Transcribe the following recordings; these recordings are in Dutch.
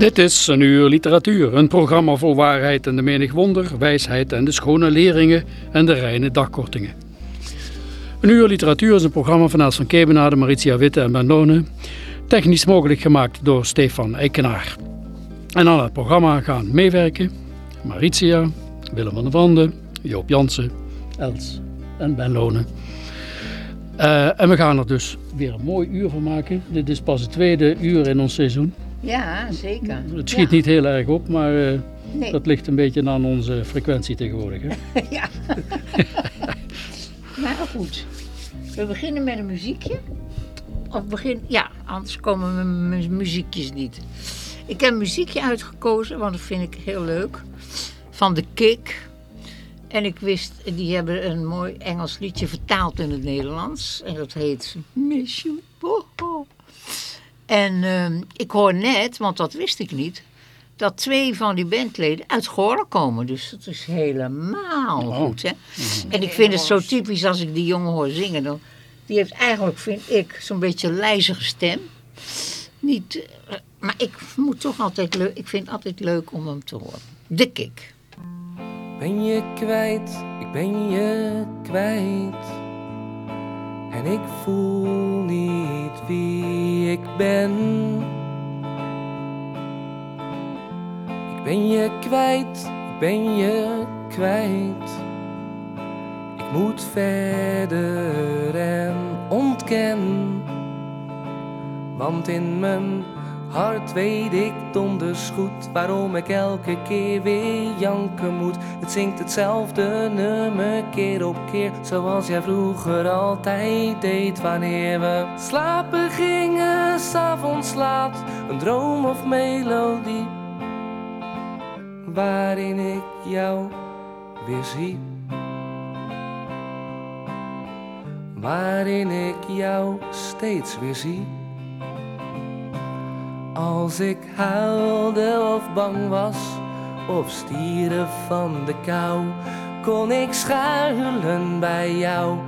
Dit is een uur literatuur, een programma vol waarheid en de menig wonder, wijsheid en de schone leringen en de reine dagkortingen. Een uur literatuur is een programma van Els van Kebenade, Maritia Witte en Ben Lone, technisch mogelijk gemaakt door Stefan Eikenaar. En aan het programma gaan meewerken Maritia, Willem van der Vande, Joop Jansen, Els en Ben Lone. Eh, en we gaan er dus weer een mooi uur van maken. Dit is pas het tweede uur in ons seizoen. Ja, zeker. Het schiet Ja. niet heel erg op, maar eh, Nee. dat ligt een beetje aan onze frequentie tegenwoordig. Hè? ja. maar goed. We beginnen met een muziekje. Of begin... Ja, anders komen mijn mu- muziekjes niet. Ik heb een muziekje uitgekozen, want dat vind ik heel leuk. Van The Kick. En ik wist, die hebben een mooi Engels liedje vertaald in het Nederlands. En dat heet Miss You. En ehm, ik hoor net, want dat wist ik niet, dat twee van die bandleden uit Goorlen komen. Dus dat is helemaal Oh. goed. Hè? En ik vind het zo typisch als ik die jongen hoor zingen. Dan, die heeft eigenlijk, vind ik, zo'n beetje een lijzige stem. Niet, eh, maar ik moet toch altijd leuk. Ik vind het altijd leuk om hem te horen. De kick. Ben je kwijt, ik ben je kwijt. En ik voel niet wie ik ben. Ik ben je kwijt, ik ben je kwijt. Ik moet verder en ontken. Want in mijn hart weet ik donders goed waarom ik elke keer weer janken moet. Het zingt hetzelfde nummer keer op keer, zoals jij vroeger altijd deed wanneer we slapen gingen, s'avonds laat. Een droom of melodie, waarin ik jou weer zie. Waarin ik jou steeds weer zie. Als ik huilde of bang was, of stierf van de kou, kon ik schuilen bij jou,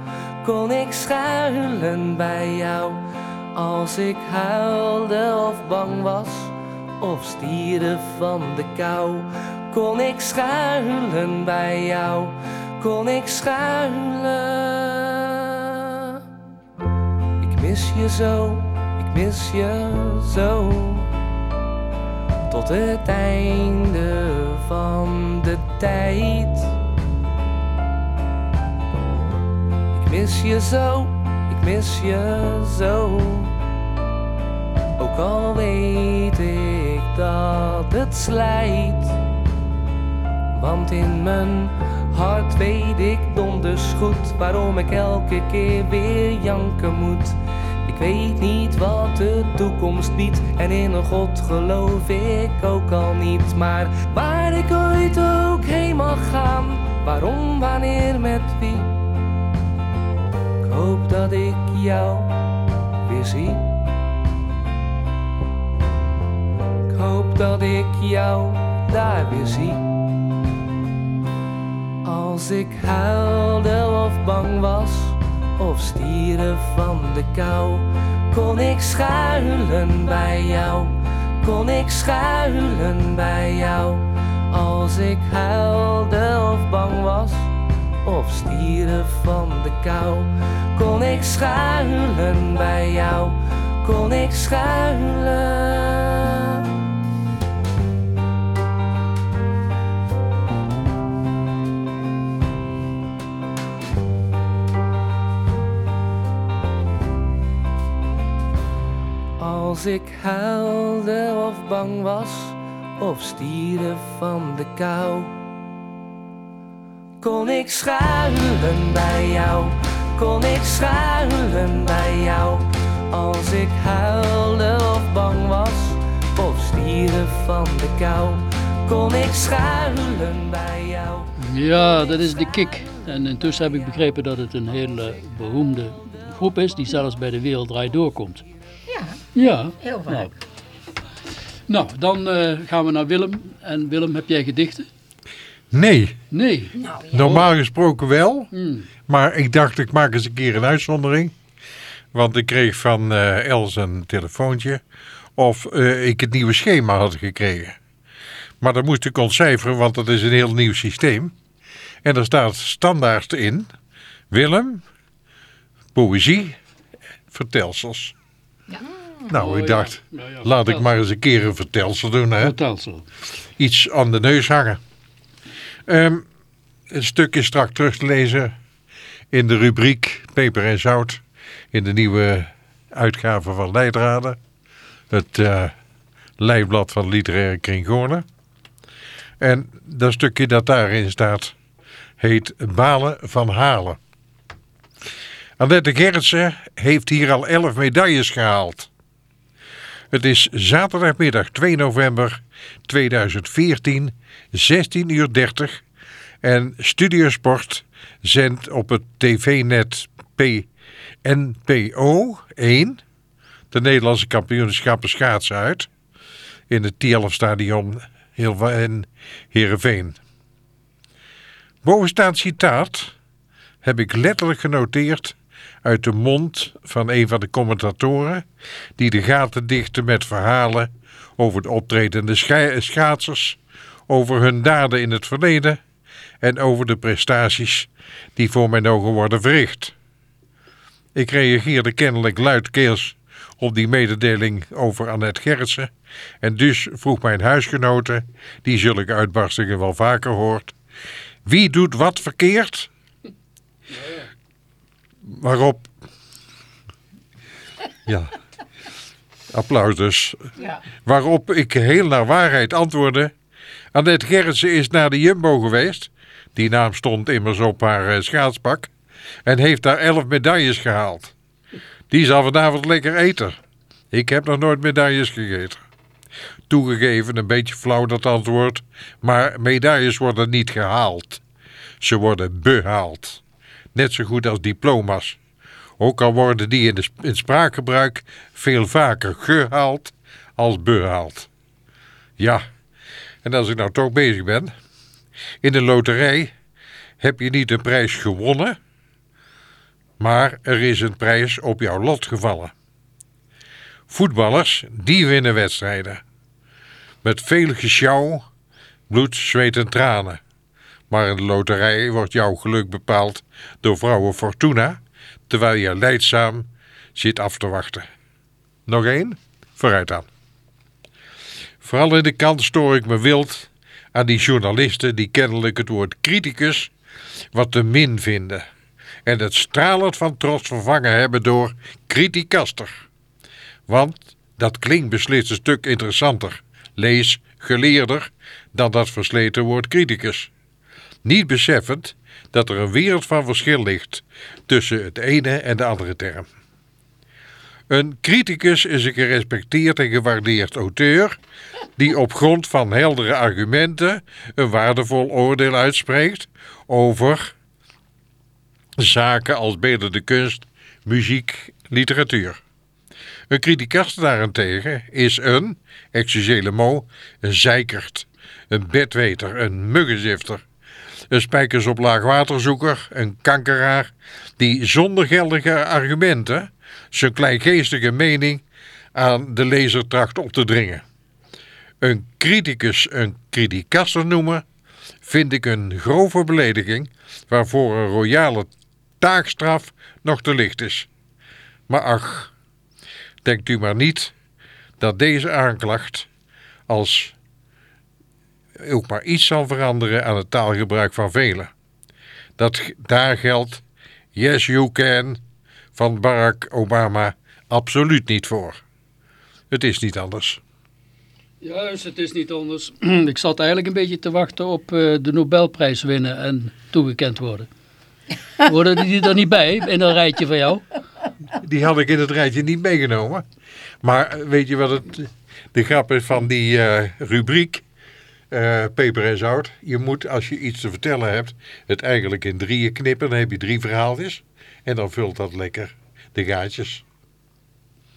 kon ik schuilen bij jou. Als ik huilde of bang was, of stierf van de kou, kon ik schuilen bij jou, kon ik schuilen. Ik mis je zo, mis je zo. Tot het einde van de tijd. Ik mis je zo, ik mis je zo. Ook al weet ik dat het slijt. Want in mijn hart weet ik donders goed waarom ik elke keer weer janken moet. Ik weet niet wat de toekomst biedt en in een God geloof ik ook al niet. Maar waar ik ooit ook heen mag gaan, waarom, wanneer, met wie? Ik hoop dat ik jou weer zie. Ik hoop dat ik jou daar weer zie. Als ik huilde of bang was, of stierf van de kou, kon ik schuilen bij jou, kon ik schuilen bij jou. Als ik huilde of bang was, of stieren van de kou. Kon ik schuilen bij jou, kon ik schuilen. Als ik huilde of bang was, of stieren van de kou. Kon ik schuilen bij jou, kon ik schuilen bij jou. Als ik huilde of bang was, of stieren van de kou. Kon ik schuilen bij jou. Ja, dat is de Kik. En intussen heb ik begrepen dat het een hele beroemde groep is die zelfs bij de Wereld Draait Doorkomt. Ja, heel vaak. Nou, nou dan eh, gaan we naar Willem. En Willem, heb jij gedichten? Nee, Nee. Nou, ja. normaal gesproken wel. Hmm. Maar ik dacht, ik maak eens een keer een uitzondering. Want ik kreeg van eh, Els een telefoontje of eh, ik het nieuwe schema had gekregen. Maar dat moest ik ontcijferen, want dat is een heel nieuw systeem. En er staat standaard in, Willem, poëzie, vertelsels. Ja. Nou, Oh, ik dacht, laat ik maar eens een keer een vertelsel doen. Hè? Vertelsel. iets aan de neus hangen. Ehm het stuk is straks terug te lezen in de rubriek Peper en Zout in de nieuwe uitgave van Leidraden. Het eh lijfblad van Literaire Kring Goorlen. En dat stukje dat daarin staat heet Balen van Halen. Annette Gerritsen heeft hier al 11 medailles gehaald. Het is zaterdagmiddag 2 november 2014, 16 uur 30. En Studiosport zendt op het tv-net PNPO 1 de Nederlandse kampioenschappen schaatsen uit. In het Tielf stadion in Heerenveen. Bovenstaand citaat heb ik letterlijk genoteerd uit de mond van een van de commentatoren die de gaten dichten met verhalen over de optredende scha- schaatsers, over hun daden in het verleden en over de prestaties die voor mijn ogen worden verricht. Ik reageerde kennelijk luidkeels op die mededeling over Annette Gerritsen en dus vroeg mijn huisgenote, die zulke uitbarstingen wel vaker hoort, wie doet wat verkeerd? Waarop... Ja, applaus dus. Ja. Waarop ik heel naar waarheid antwoordde. Annette Gerritsen is naar de Jumbo geweest. Die naam stond immers op haar eh, schaatspak. En heeft daar elf medailles gehaald. Die zal vanavond lekker eten. Ik heb nog nooit medailles gegeten. Toegegeven, een beetje flauw dat antwoord. Maar medailles worden niet gehaald. Ze worden behaald. Net zo goed als diploma's. Ook al worden die in, de, spraakgebruik veel vaker gehaald als behaald. Ja, en als ik nou toch bezig ben. In de loterij heb je niet een prijs gewonnen, maar er is een prijs op jouw lot gevallen. Voetballers, die winnen wedstrijden. Met veel gesjouw, bloed, zweet en tranen. Maar in de loterij wordt jouw geluk bepaald door vrouwen Fortuna, terwijl je leidzaam zit af te wachten. Nog één? Vooruit dan. Vooral in de kant stoor ik me wild aan die journalisten die kennelijk het woord criticus wat te min vinden. En het stralend van trots vervangen hebben door criticaster. Want dat klinkt beslist een stuk interessanter, lees geleerder, dan dat versleten woord criticus. Niet beseffend dat er een wereld van verschil ligt tussen het ene en de andere term. Een criticus is een gerespecteerd en gewaardeerd auteur die op grond van heldere argumenten een waardevol oordeel uitspreekt over zaken als beeldende kunst, muziek, literatuur. Een criticast daarentegen is een, excusez le een zeikert, een bedweter, een muggenzifter, een spijkers op laagwaterzoeker, een kankeraar, die zonder geldige argumenten zijn kleingeestige mening aan de lezer tracht op te dringen. Een criticus een criticaster noemen vind ik een grove belediging waarvoor een royale taakstraf nog te licht is. Maar ach, denkt u maar niet dat deze aanklacht als ook maar iets zal veranderen aan het taalgebruik van velen. Dat, daar geldt yes you can van Barack Obama absoluut niet voor. Het is niet anders. Juist, het is niet anders. Ik zat eigenlijk een beetje te wachten op eh, de Nobelprijs winnen en toegekend worden. Worden die er niet bij in dat rijtje van jou? Die had ik in het rijtje niet meegenomen. Maar eh, weet je wat het, de grap is van die eh, rubriek? Eh, peper en zout. Je moet, als je iets te vertellen hebt, het eigenlijk in drieën knippen. Dan heb je drie verhaaltjes. En dan vult dat lekker de gaatjes.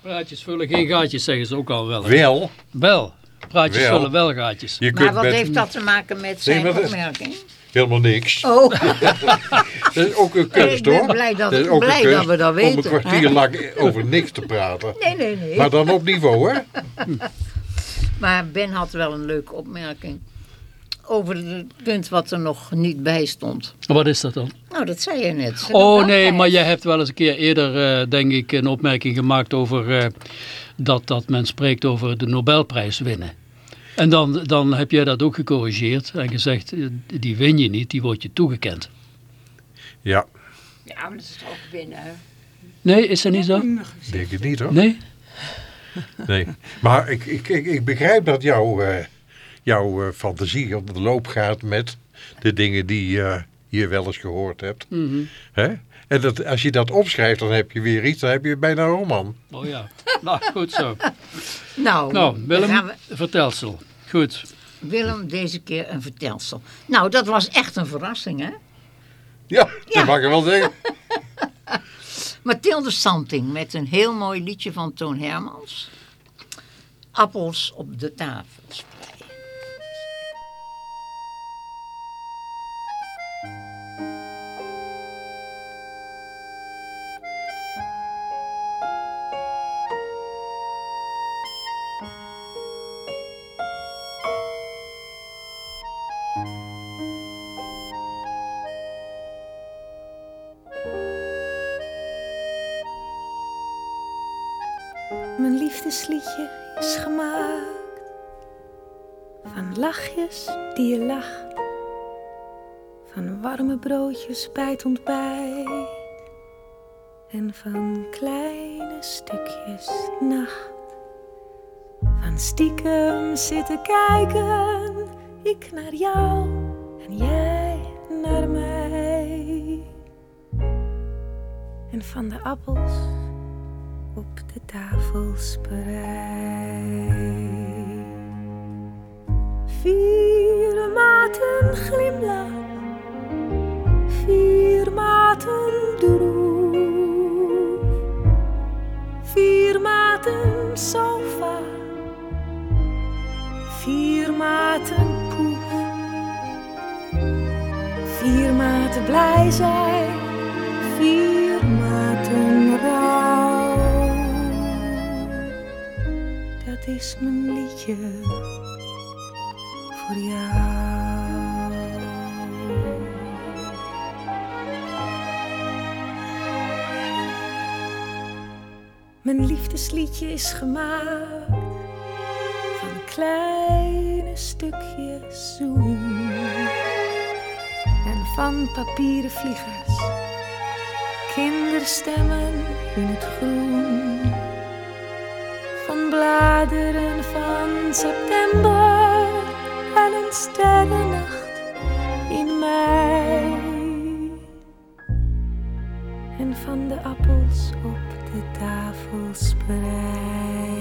Praatjes vullen geen gaatjes, zeggen ze ook al wel. hè? Wel, Wel. Praatjes Wel. vullen wel gaatjes. je Maar wat met heeft dat te maken met zijn opmerking? helemaal niks. Oh, Dat is ook een kunst Ik ben hoor. blij dat- is ook een blij dat we dat Om een weten, kwartier lang over niks te praten. nee, nee, nee. Maar dan op niveau hè. Maar Ben had wel een leuke opmerking. Over het punt wat er nog niet bij stond. Wat is dat dan? Nou, dat zei je net. Ze Oh nee, maar jij hebt wel eens een keer eerder, eh, denk ik, een opmerking gemaakt over eh, dat, dat men spreekt over de Nobelprijs winnen. En dan, dan heb jij dat ook gecorrigeerd en gezegd, eh, die win je niet, die wordt je toegekend. Ja, Ja, maar dat is toch ook binnen. hè? Nee, is dat niet zo? denk het niet hoor. Nee? Nee. Maar ik, ik, ik, ik begrijp dat jouw, eh, jouw eh, fantasie op de loop gaat met de dingen die je wel eens gehoord hebt. Mhm. Hè? En dat, als je dat opschrijft, dan heb je weer iets, dan heb je bijna een roman. Oh ja. Nou, goed zo. Nou, Nou, Willem, gaan we- vertelsel. Goed. Willem deze keer een vertelsel. Nou, dat was echt een verrassing, hè? Ja, Ja. dat mag ik wel zeggen. Mathilde Santing met een heel mooi liedje van Toon Hermans. Appels op de tafel broodjes bij het ontbijt en van kleine stukjes nacht. Van stiekem zitten kijken, ik naar jou en jij naar mij. En van de appels op de tafel spreid. Vier maten glimlach, vier maten poef, vier maten blij zijn, vier maten rouw. Dat is mijn liedje voor jou. Mijn liefdesliedje is gemaakt van kleine stukjes zoen. En van papieren vliegers, kinderstemmen in het groen, van bladeren van september en een sterrennacht in mei. En van de appels op de tafel spreid.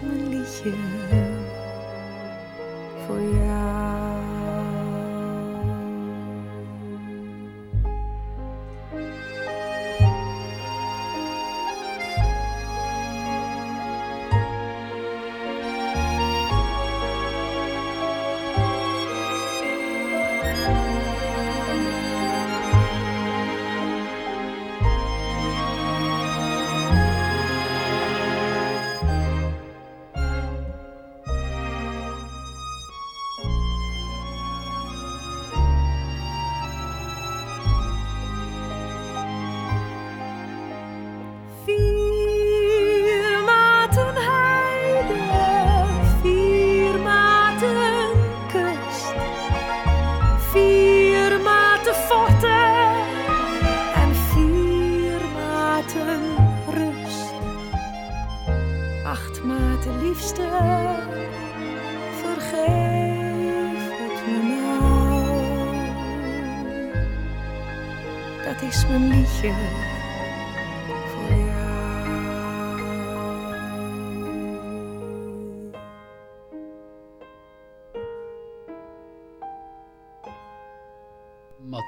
Dat is mijn liedje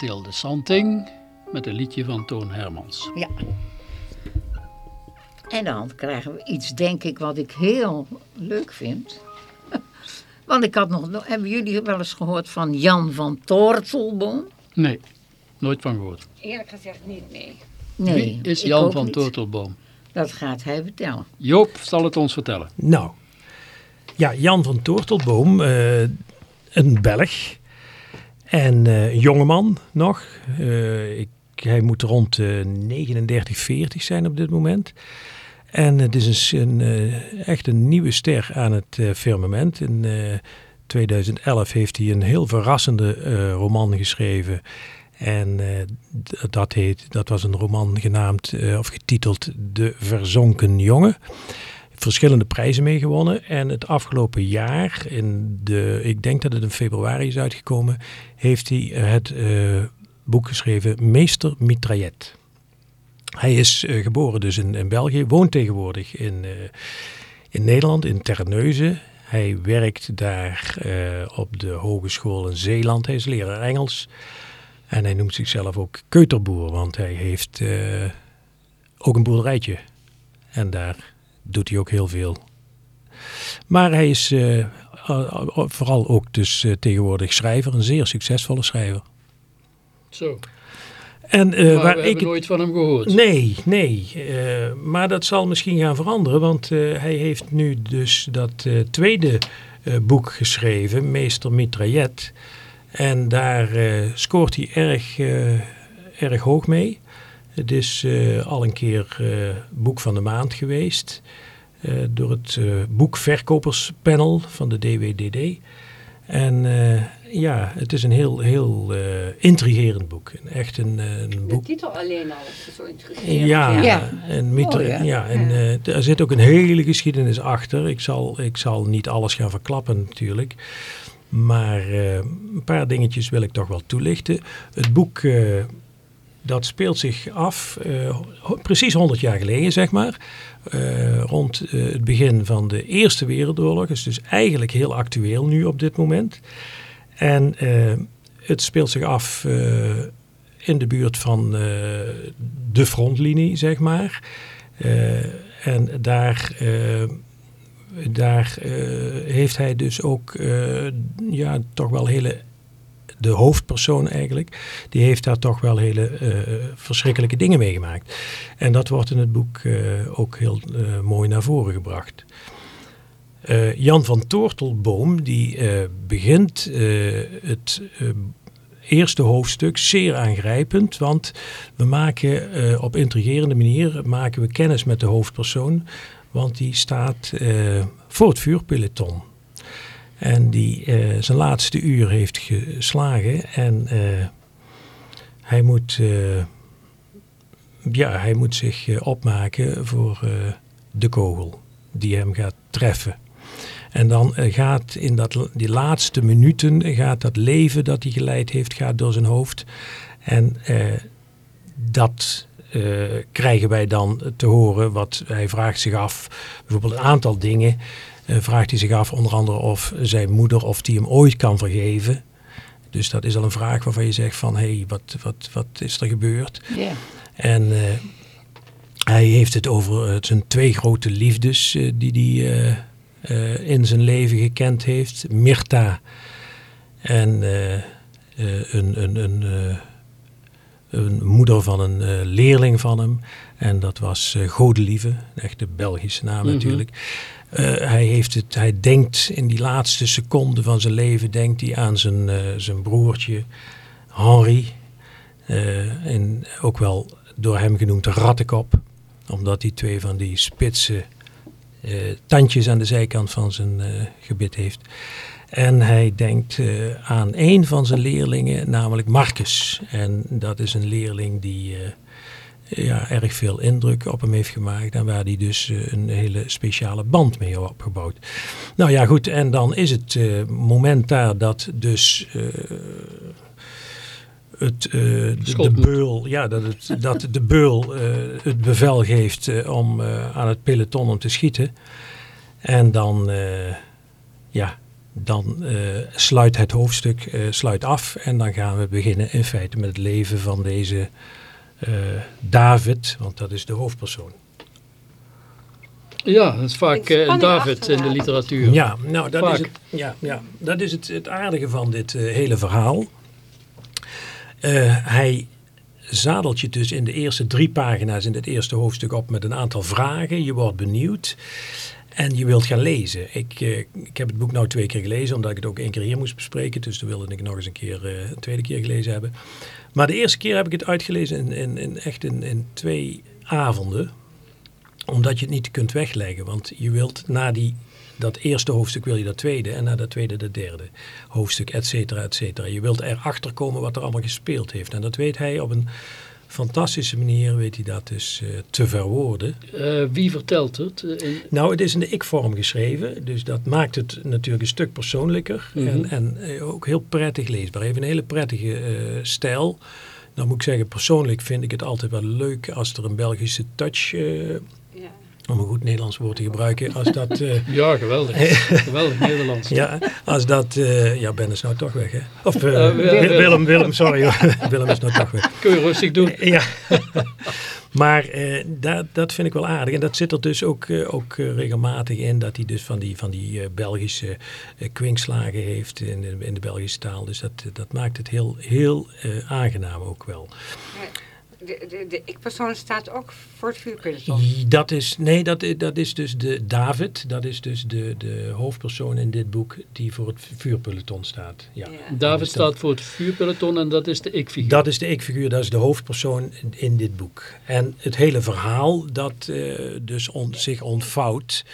Mathilde Santing met een liedje van Toon Hermans. Ja. En dan krijgen we iets, denk ik, wat ik heel leuk vind. Want ik had nog, hebben jullie wel eens gehoord van Jan van Tortelboom? Nee, nooit van gehoord. Eerlijk gezegd niet, nee. Nee, Wie is Jan van niet. Tortelboom? Dat gaat hij vertellen. Joop zal het ons vertellen. Nou, ja, Jan van Toortelboom, eh, een Belg. En eh, een jongeman nog. Eh, ik, hij moet rond de 39, 40 zijn op dit moment. En het is een, eh, echt een nieuwe ster aan het eh, firmament. In eh, 2011 heeft hij een heel verrassende eh, roman geschreven. En eh, dat, heet, dat was een roman genaamd eh, of getiteld De Verzonken Jongen verschillende prijzen mee gewonnen. En het afgelopen jaar, in de, ik denk dat het in februari is uitgekomen, heeft hij het eh, boek geschreven Meester Mitraillet. Hij is eh, geboren dus in, in België, woont tegenwoordig in, eh, in Nederland, in Terneuzen. Hij werkt daar op de Hogeschool in Zeeland. Hij is leraar Engels. En hij noemt zichzelf ook keuterboer, want hij heeft ook een boerderijtje. En daar doet hij ook heel veel. Maar hij is eh, vooral ook dus eh, tegenwoordig schrijver, een zeer succesvolle schrijver. Zo. En, maar waar we ik hebben nooit van hem gehoord. Nee, nee. maar dat zal misschien gaan veranderen, want hij heeft nu dus dat tweede boek geschreven, Meester Mitraillet. En daar scoort hij erg, erg hoog mee. Het is al een keer boek van de maand geweest door het eh, boekverkoperspanel van de DWDD. En eh, ja, het is een heel, heel eh, intrigerend boek. Echt een, eh, een De boek titel alleen al is zo interesserend. ja, Ja. en, hè? ja, en eh, er zit ook een hele geschiedenis achter. Ik zal, ik zal niet alles gaan verklappen natuurlijk. Maar eh, een paar dingetjes wil ik toch wel toelichten. Het boek eh, dat speelt zich af eh, precies 100 jaar geleden, zeg maar. Eh, rond eh, het begin van de Eerste Wereldoorlog. Is dus eigenlijk heel actueel nu op dit moment. En het speelt zich af in de buurt van de frontlinie, zeg maar. En daar, daar heeft hij dus ook ja, toch wel hele. De hoofdpersoon eigenlijk, die heeft daar toch wel hele eh, verschrikkelijke dingen meegemaakt. En dat wordt in het boek eh, ook heel eh, mooi naar voren gebracht. Jan van Toortelboom die begint het eerste hoofdstuk zeer aangrijpend, want we maken op intrigerende manier maken we kennis met de hoofdpersoon, want die staat voor het vuurpeloton. En die eh, zijn laatste uur heeft geslagen en eh, hij moet, eh, ja, hij moet zich opmaken voor de kogel die hem gaat treffen. En dan gaat in dat, die laatste minuten gaat dat leven dat hij geleid heeft, gaat door zijn hoofd. En dat krijgen wij dan te horen. Wat hij vraagt zich af, bijvoorbeeld een aantal dingen. Eh, vraagt hij zich af, onder andere of zijn moeder, of die hem ooit kan vergeven. Dus dat is al een vraag waarvan je zegt van, hé, hey, wat, wat, wat is er gebeurd? En eh, hij heeft het over eh, zijn twee grote liefdes eh, die hij in zijn leven gekend heeft. Mirta en een, een, een, een moeder van een leerling van hem. En dat was Godelieve, een echte Belgische naam Mhm. natuurlijk. Eh, hij, heeft het, hij denkt in die laatste seconde van zijn leven denkt hij aan zijn, eh, zijn broertje Henri. Eh, en ook wel door hem genoemd de rattenkop. Omdat hij twee van die spitse tandjes aan de zijkant van zijn gebit heeft. En hij denkt aan een van zijn leerlingen, namelijk Marcus. En dat is een leerling die ja, erg veel indruk op hem heeft gemaakt. En waar hij dus eh, een hele speciale band mee heeft opgebouwd. Nou ja, goed. En dan is het eh, moment daar dat dus... eh, het, de, beul, ja, dat, het, dat de beul het bevel geeft om aan het peloton om te schieten. En dan, ja, dan sluit het hoofdstuk sluit af. En dan gaan we beginnen in feite met het leven van deze David, want dat is de hoofdpersoon. Ja, dat is vaak eh, David in de literatuur. Ja, nou, dat Vaak. is het, ja, ja, dat is het, het aardige van dit eh, hele verhaal. Eh, hij zadelt je dus in de eerste drie pagina's in het eerste hoofdstuk op met een aantal vragen. Je wordt benieuwd en je wilt gaan lezen. Ik, eh, ik heb het boek nou twee keer gelezen, omdat ik het ook één keer hier moest bespreken. Dus dan wilde ik nog eens een keer eh, een tweede keer gelezen hebben. Maar de eerste keer heb ik het uitgelezen in, in, in, echt in, in twee avonden omdat je het niet kunt wegleggen. Want je wilt na die, dat eerste hoofdstuk wil je dat tweede. En na dat tweede dat derde hoofdstuk, et cetera, et cetera. Je wilt erachter komen wat er allemaal gespeeld heeft. En dat weet hij op een fantastische manier, weet hij dat dus eh, te verwoorden. Eh, wie vertelt het? Eh, Nou, het is in de ik-vorm geschreven. Dus dat maakt het natuurlijk een stuk persoonlijker. Mhm. En, en ook heel prettig leesbaar. Hij heeft een hele prettige stijl. Nou moet ik zeggen, persoonlijk vind ik het altijd wel leuk als er een Belgische touch... Ja. om een goed Nederlands woord te gebruiken, als dat, eh, ja, geweldig. geweldig Nederlands. ja, als dat, eh, ja, Ben is nou toch weg, hè? Of eh, Willem. Willem, sorry hoor. Willem is nou toch weg. Kun je rustig doen. Ja, maar eh, dat, dat vind ik wel aardig. En dat zit er dus ook, ook regelmatig in, dat hij dus van die, van die eh, Belgische kwinkslagen heeft in, de- in de Belgische taal. Dus dat, dat maakt het heel, heel eh, aangenaam ook wel. De, de, de ik-persoon staat ook voor het vuurpeloton. Dat is, nee, dat, dat is dus de David, dat is dus de, de hoofdpersoon in dit boek die voor het vuurpeloton staat. Ja. Ja. David Dus dat- staat voor het vuurpeloton en dat is de ik-figuur. Dat is de ik-figuur, dat is de hoofdpersoon in- in dit boek. En het hele verhaal dat eh, dus on- zich ontvouwt,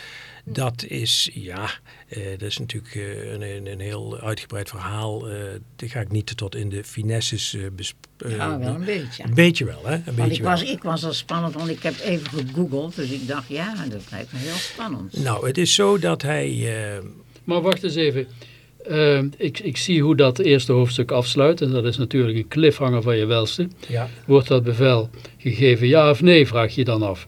dat is, ja, eh, dat is natuurlijk eh, een, een, heel uitgebreid verhaal. eh die ga ik niet tot in de finesses eh bespreken. Ja, wel een beetje. Een beetje wel, hè? Een Want beetje ik wel. was, ik was al spannend, want ik heb even gegoogeld. Dus ik dacht, ja, dat lijkt me heel spannend. Nou, het is zo dat hij... eh, Maar wacht eens even. Eh, ik, ik zie hoe dat eerste hoofdstuk afsluit. En dat is natuurlijk een cliffhanger van je welste. ja, Wordt dat bevel gegeven ja of nee, vraag je dan af.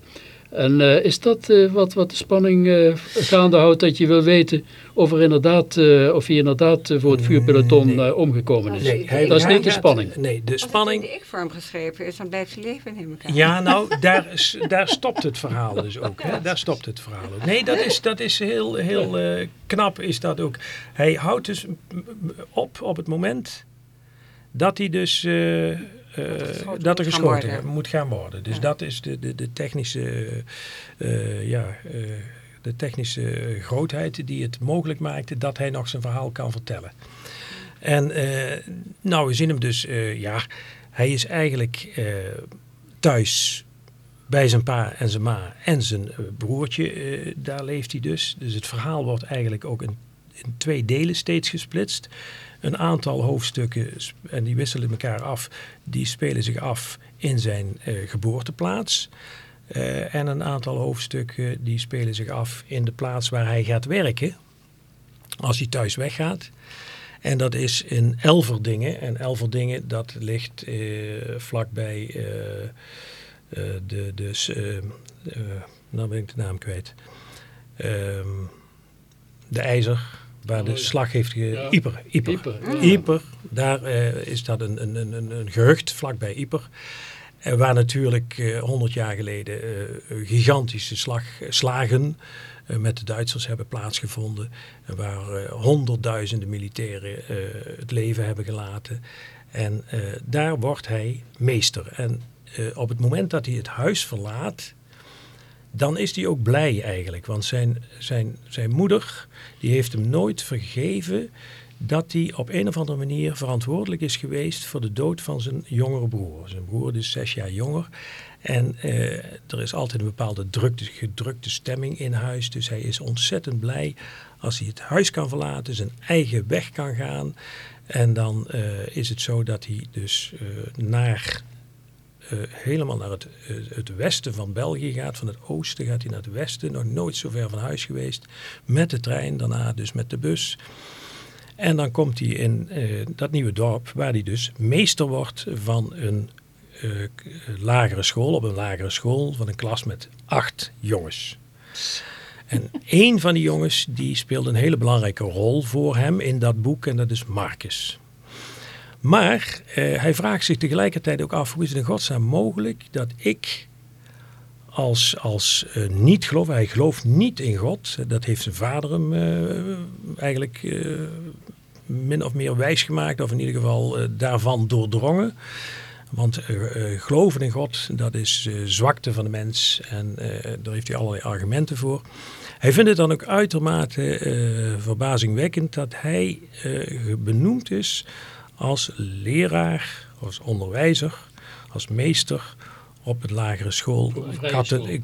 En eh, is dat eh, wat, wat de spanning eh, gaande houdt dat je wil weten of, er inderdaad, of hij inderdaad voor het vuurpeloton Nee. eh, omgekomen is? nee, hij, dat is hij niet de gaat- spanning. Nee, de Als het spanning... in de ik-vorm geschreven is, dan blijft ze leven, ik aan. Ja, nou, daar, is- daar stopt het verhaal dus ook. Hè? Daar stopt het verhaal ook. Nee, dat is, dat is heel, heel eh, knap is dat ook. Hij houdt dus op op het moment dat hij dus... eh, eh, dat er gaan geschoten moet gaan worden. Dus Ja. dat is de, de, de technische, eh, ja, eh, de technische grootheid die het mogelijk maakte dat hij nog zijn verhaal kan vertellen. En eh, nou, we zien hem dus, eh, ja, hij is eigenlijk eh, thuis bij zijn pa en zijn ma en zijn eh, broertje. eh, daar leeft hij dus. Dus het verhaal wordt eigenlijk ook in, in twee delen steeds gesplitst. Een aantal hoofdstukken, en die wisselen elkaar af, die spelen zich af in zijn eh, geboorteplaats. Eh, en een aantal hoofdstukken die spelen zich af in de plaats waar hij gaat werken. Als hij thuis weggaat. En dat is in Elverdingen. En Elverdingen dat ligt eh, vlakbij eh, eh, de, eh, eh, nou ben ik de naam kwijt. Ehm, de IJzer, waar de Oh, slag heeft ge... Ja. Ieper, Ieper. Ieper. Ieper, daar eh, is dat een, een, een, een- gehucht vlakbij Ieper. Eh, waar natuurlijk eh, 100 jaar geleden gigantische slag, slagen met de Duitsers hebben plaatsgevonden. En waar honderdduizenden militairen het leven hebben gelaten. En daar wordt hij meester. En op het moment dat hij het huis verlaat, dan is hij ook blij eigenlijk. Want zijn, zijn, zijn moeder, die heeft hem nooit vergeven dat hij op een of andere manier verantwoordelijk is geweest voor de dood van zijn jongere broer. Zijn broer is zes jaar jonger. En eh, er is altijd een bepaalde drukte, gedrukte stemming in huis. Dus hij is ontzettend blij als hij het huis kan verlaten, zijn eigen weg kan gaan. En dan eh, is het zo dat hij dus eh, naar eh, helemaal naar het, eh, het westen van België gaat. Van het oosten gaat hij naar het westen. Nog nooit zo ver van huis geweest. Met de trein, daarna dus met de bus. En dan komt hij in eh, dat nieuwe dorp waar hij dus meester wordt van een lagere school, op een lagere school van een klas met acht jongens. En één van die jongens die speelt een hele belangrijke rol voor hem in dat boek en dat is Marcus. Maar eh, hij vraagt zich tegelijkertijd ook af, hoe is het in godsnaam mogelijk dat ik als, als eh, niet geloof, hij gelooft niet in God, dat heeft zijn vader hem eh, eigenlijk eh, min of meer wijsgemaakt, of in ieder geval daarvan doordrongen. Want geloven in God, dat is zwakte van de mens en daar heeft hij allerlei argumenten voor. Hij vindt het dan ook uitermate verbazingwekkend dat hij benoemd is als leraar, als onderwijzer, als meester op een lagere school,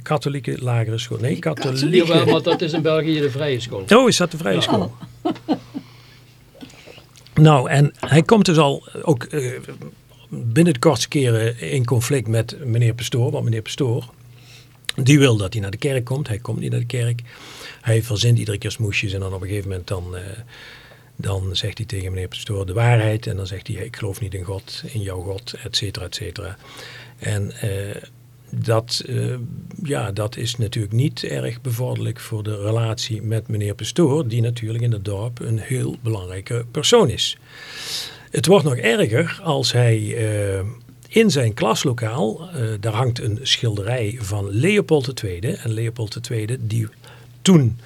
katholieke lagere school. Nee, katholieke. Jawel, maar dat is in België de vrije school. Oh, is dat de vrije school? Nou, en hij komt dus al ook eh, binnen de kortste keren in conflict met meneer Pastoor. Want meneer Pastoor, die wil dat hij naar de kerk komt. Hij komt niet naar de kerk. Hij verzint iedere keer smoesjes en dan op een gegeven moment dan, eh, dan zegt hij tegen meneer Pastoor de waarheid. En dan zegt hij, ik geloof niet in God, in jouw God, et cetera, et cetera. En eh, dat, eh, ja, dat is natuurlijk niet erg bevorderlijk voor de relatie met meneer Pastoor, die natuurlijk in het dorp een heel belangrijke persoon is. Het wordt nog erger als hij eh, in zijn klaslokaal, eh, daar hangt een schilderij van Leopold II. En Leopold II, die toen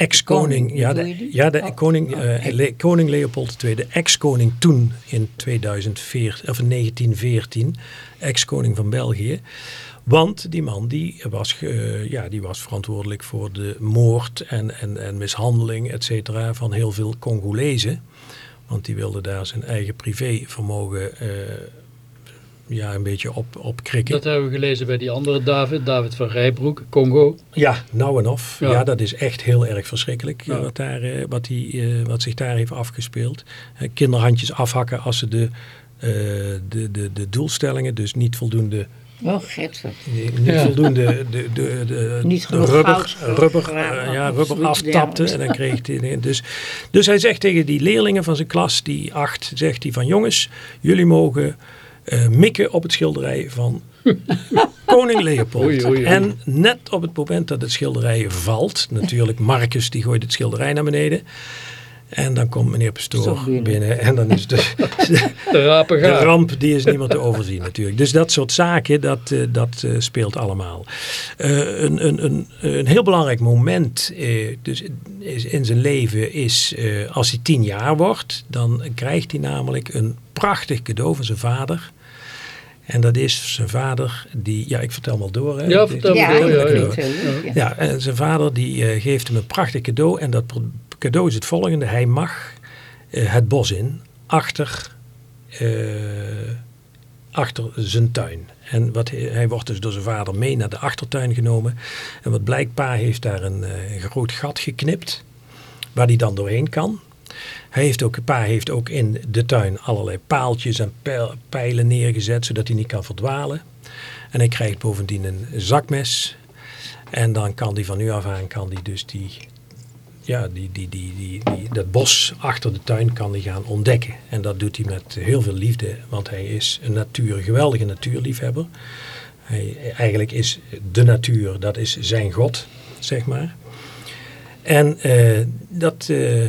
ex-koning, Koning, ja, de, ja, de Oh. koning, Oh, eh, Le- koning Leopold II, de ex-koning toen in 2014, of in 1914, ex-koning van België. Want die man die was, ge- ja, die was verantwoordelijk voor de moord en, en, en mishandeling et cetera, van heel veel Congolezen. Want die wilde daar zijn eigen privévermogen eh, ja, een beetje op, op krikken. Dat hebben we gelezen bij die andere David, David van Rijbroek, Congo. Ja, nou en of. Ja. Ja. dat is echt heel erg verschrikkelijk Ja. wat, daar, eh, wat, die, eh, wat zich daar heeft afgespeeld. Eh, kinderhandjes afhakken als ze de, eh, de, de, de doelstellingen, dus niet voldoende, Oh, getver. niet Ja. voldoende de, de, de, Niet de genoeg rubber, rubber, ja, rubber aftapte. En dan kreeg hij, dus, dus hij zegt tegen die leerlingen van zijn klas, die acht, zegt hij van jongens, jullie mogen eh, mikken op het schilderij van koning Leopold. Oei, oei, oei. En net op het moment dat het schilderij valt, natuurlijk Marcus die gooit het schilderij naar beneden. En dan komt meneer Pastoor binnen. En dan is de, De ramp die is niet meer te overzien natuurlijk. Dus dat soort zaken, dat, eh, dat eh, speelt allemaal. Een, een, een, een heel belangrijk moment dus is in zijn leven is als hij tien jaar wordt. Dan krijgt hij namelijk een prachtig cadeau van zijn vader. En dat is zijn vader die, ja ik vertel maar door. Hè. Ja, vertel Ja, door. Ja, ja. ja. ja, en zijn vader die eh, geeft hem een prachtig cadeau. En dat cadeau is het volgende. Hij mag eh, het bos in, achter, eh, achter zijn tuin. En wat, hij, hij wordt dus door zijn vader mee naar de achtertuin genomen. En wat blijkt, pa heeft daar een, een groot gat geknipt. Waar hij dan doorheen kan. Hij heeft ook, pa heeft ook in de tuin allerlei paaltjes en pijl- pijlen neergezet. Zodat hij niet kan verdwalen. En hij krijgt bovendien een zakmes. En dan kan die van nu af aan kan die dus die, ja, die, die, die, die, die, dat bos achter de tuin kan hij gaan ontdekken. En dat doet hij met heel veel liefde, want hij is een natuur, een geweldige natuurliefhebber. Hij, eigenlijk is de natuur, dat is zijn God, zeg maar. En eh, dat, eh,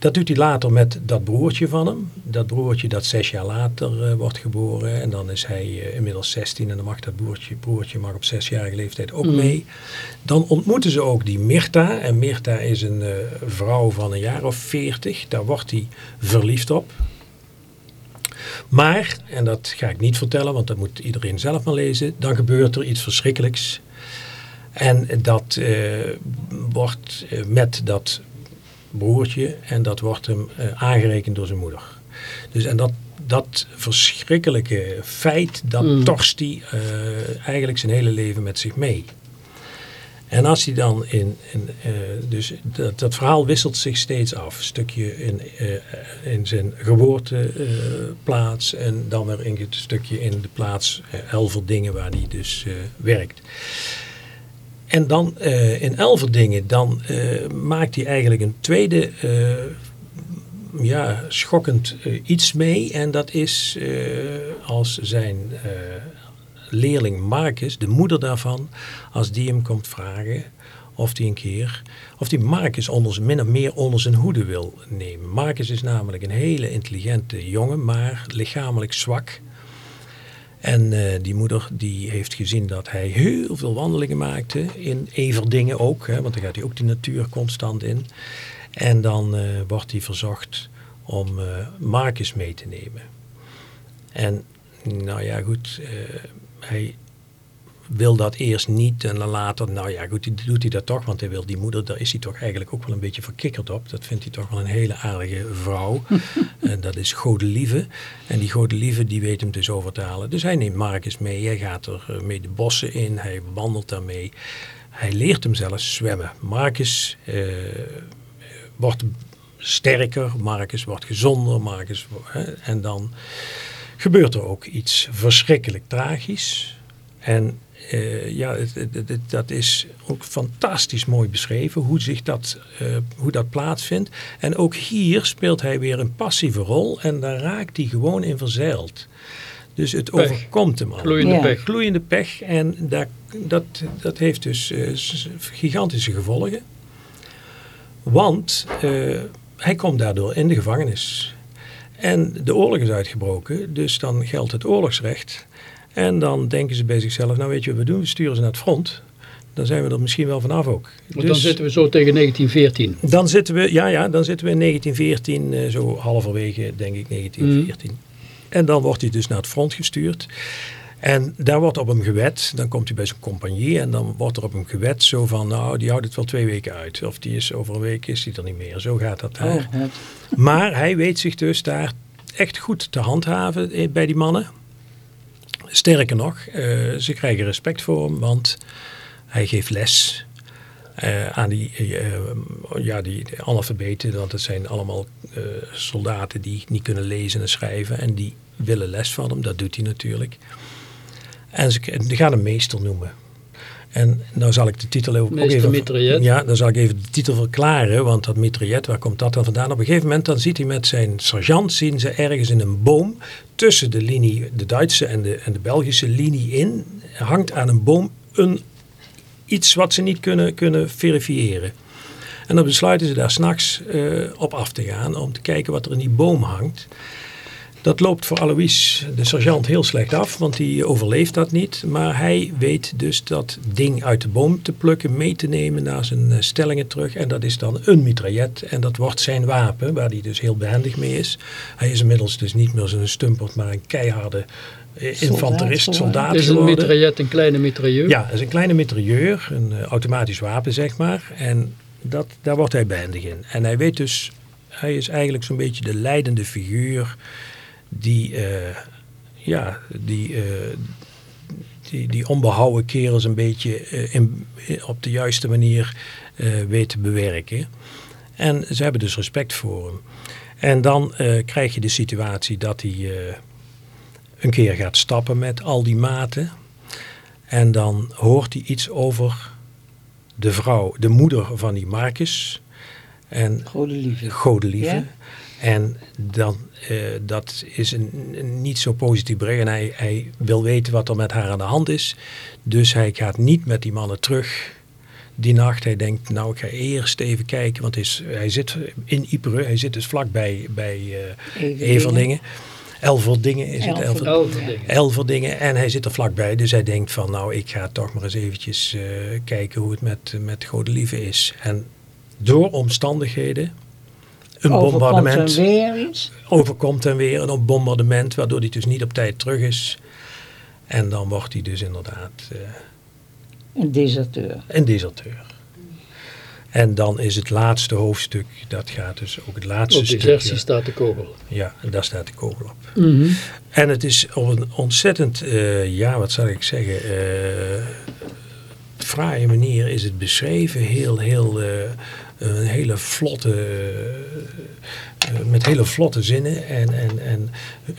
dat doet hij later met dat broertje van hem. Dat broertje dat zes jaar later eh, wordt geboren. En dan is hij eh, inmiddels 16 en dan mag dat broertje, broertje mag op zesjarige leeftijd ook mee. Dan ontmoeten ze ook die Mirta. En Mirta is een eh, vrouw van een jaar of veertig. Daar wordt hij verliefd op. Maar, en dat ga ik niet vertellen, want dat moet iedereen zelf maar lezen. Dan gebeurt er iets verschrikkelijks. En dat wordt met dat broertje en dat wordt hem eh, aangerekend door zijn moeder. Dus en dat, dat verschrikkelijke feit, dat Mm. torst hij eh, eigenlijk zijn hele leven met zich mee. En als hij dan in, in eh, dus dat, dat verhaal wisselt zich steeds af. Een stukje in, in zijn geboorteplaats en dan weer een stukje in de plaats Elverdingen waar hij dus werkt. En dan eh, in Elverdingen, dan eh, maakt hij eigenlijk een tweede eh, ja, schokkend iets mee. En dat is als zijn leerling Marcus, de moeder daarvan, als die hem komt vragen of die een keer, of die Marcus onder min of meer onder zijn hoede wil nemen. Marcus is namelijk een hele intelligente jongen, maar lichamelijk zwak. En eh, die moeder die heeft gezien dat hij heel veel wandelingen maakte. In Everdingen ook, hè, want dan gaat hij ook die natuur constant in. En dan eh, wordt hij verzocht om eh Marcus mee te nemen. En nou ja, goed, hij wil dat eerst niet en dan later, nou ja goed, doet hij dat toch, want hij wil die moeder, daar is hij toch eigenlijk ook wel een beetje verkikkerd op. Dat vindt hij toch wel een hele aardige vrouw. en dat is Godelieve. En die Godelieve die weet hem dus over te halen. Dus hij neemt Marcus mee, hij gaat er eh, mee de bossen in, hij wandelt daarmee. Hij leert hem zelfs zwemmen. Marcus eh, wordt sterker, Marcus wordt gezonder, Marcus, hè, en dan gebeurt er ook iets verschrikkelijk tragisch. En eh, ja, het, het- het- het- dat is ook fantastisch mooi beschreven hoe, zich dat, eh, hoe dat plaatsvindt. En ook hier speelt hij weer een passieve rol en daar raakt hij gewoon in verzeild. Dus het Pech. overkomt hem al. Gloeiende Ja. pech. Gloeiende pech en daar, dat, dat heeft dus eh, gigantische gevolgen. Want eh, hij komt daardoor in de gevangenis. En de oorlog is uitgebroken, dus dan geldt het oorlogsrecht. En dan denken ze bij zichzelf, nou weet je wat we doen, we sturen ze naar het front. Dan zijn we er misschien wel vanaf ook. Want dan zitten we zo tegen 1914. Dan zitten we, ja, ja, dan zitten we in 1914, eh, zo halverwege, denk ik, 1914. En dan wordt hij dus naar het front gestuurd. En daar wordt op hem gewet, dan komt hij bij zijn compagnie en dan wordt er op hem gewet zo van, nou, die houdt het wel twee weken uit. Of die is over een week, is hij er niet meer. Zo gaat dat daar. Oh, Maar hij weet zich dus daar echt goed te handhaven eh, bij die mannen. Sterker nog, eh, ze krijgen respect voor hem, want hij geeft les eh, aan die, eh, ja, die analfabeten. Want het zijn allemaal soldaten die niet kunnen lezen en schrijven. En die willen les van hem, dat doet hij natuurlijk. En ze die gaan hem meester noemen. En nou zal ik de titel ook, even... Mitraillet. Ja, dan zal ik even de titel verklaren. Want dat mitraillet, waar komt dat dan vandaan? Op een gegeven moment dan ziet hij met zijn sergeant... zien ze ergens in een boom... tussen de linie, de Duitse en de, en de Belgische linie in... hangt aan een boom een, iets wat ze niet kunnen, kunnen verifiëren. En dan besluiten ze daar s'nachts eh op af te gaan... om te kijken wat er in die boom hangt... Dat loopt voor Alois, de sergeant, heel slecht af, want die overleeft dat niet. Maar hij weet dus dat ding uit de boom te plukken, mee te nemen naar zijn eh, stellingen terug. En dat is dan een mitraillet en dat wordt zijn wapen, waar hij dus heel behendig mee is. Hij is inmiddels dus niet meer zo'n stumpert, maar een keiharde eh, infanterist, Soldaat Is een mitraillet een kleine mitrailleur? Ja, dat is een kleine mitrailleur, een eh, automatisch wapen zeg maar. En dat, daar wordt hij behendig in. En hij weet dus, hij is eigenlijk zo'n beetje de leidende figuur die, eh, ja, die, eh, die, die onbehouden kerels een beetje eh, in, op de juiste manier weet te bewerken. En ze hebben dus respect voor hem. En dan krijg je de situatie dat hij een keer gaat stappen met al die maten. En dan hoort hij iets over de vrouw, de moeder van die Marcus. En. Godelieve. Ja. En dan, eh, dat is een, een niet zo positief bericht. En hij, hij wil weten wat er met haar aan de hand is. Dus hij gaat niet met die mannen terug die nacht. Hij denkt, nou ik ga eerst even kijken. Want hij, is, hij zit in Ypres. Hij zit dus vlakbij bij eh Everdingen. Everdingen. Elverdingen is het. Elver- Elver- Elverdingen. Elverdingen. En hij zit er vlakbij. Dus hij denkt van nou ik ga toch maar eens eventjes eh, kijken hoe het met, met Godelieve is. En door omstandigheden... Een Overkomt bombardement hem weer iets. overkomt hem weer een bombardement, waardoor hij dus niet op tijd terug is. En dan wordt hij dus inderdaad eh, Een deserteur. een deserteur. En dan is het laatste hoofdstuk, dat gaat dus ook het laatste Op stukje. desertie staat de kogel. Ja, en daar staat de kogel op. Mhm. En het is op een ontzettend, eh, ja, wat zal ik zeggen, eh fraaie manier is het beschreven. Heel, heel, eh, een hele vlotte, eh, eh, met hele vlotte zinnen en, en, en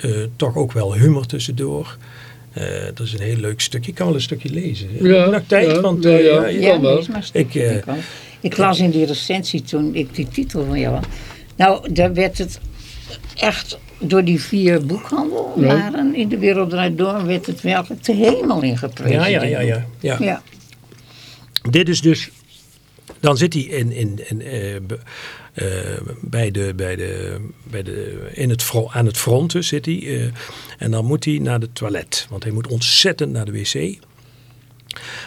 eh, toch ook wel humor tussendoor. Eh dat is een heel leuk stukje. Ik kan wel een stukje lezen. Ja, Nog tijd, ja, want ja, ja. je kan wel. Ik, eh, las in die recensie toen ik die titel van jou had. Nou, daar werd het echt door die vier boekhandelaren in de wereld draait door, werd het werkelijk de hemel ingeprezen. Ja, ja, ja, ja. ja. Dit is dus, dan zit hij in, in, in, eh, eh, bij de, bij de, bij de, in het, aan het front zit hij. eh, en dan moet hij naar de toilet, want hij moet ontzettend naar de wc.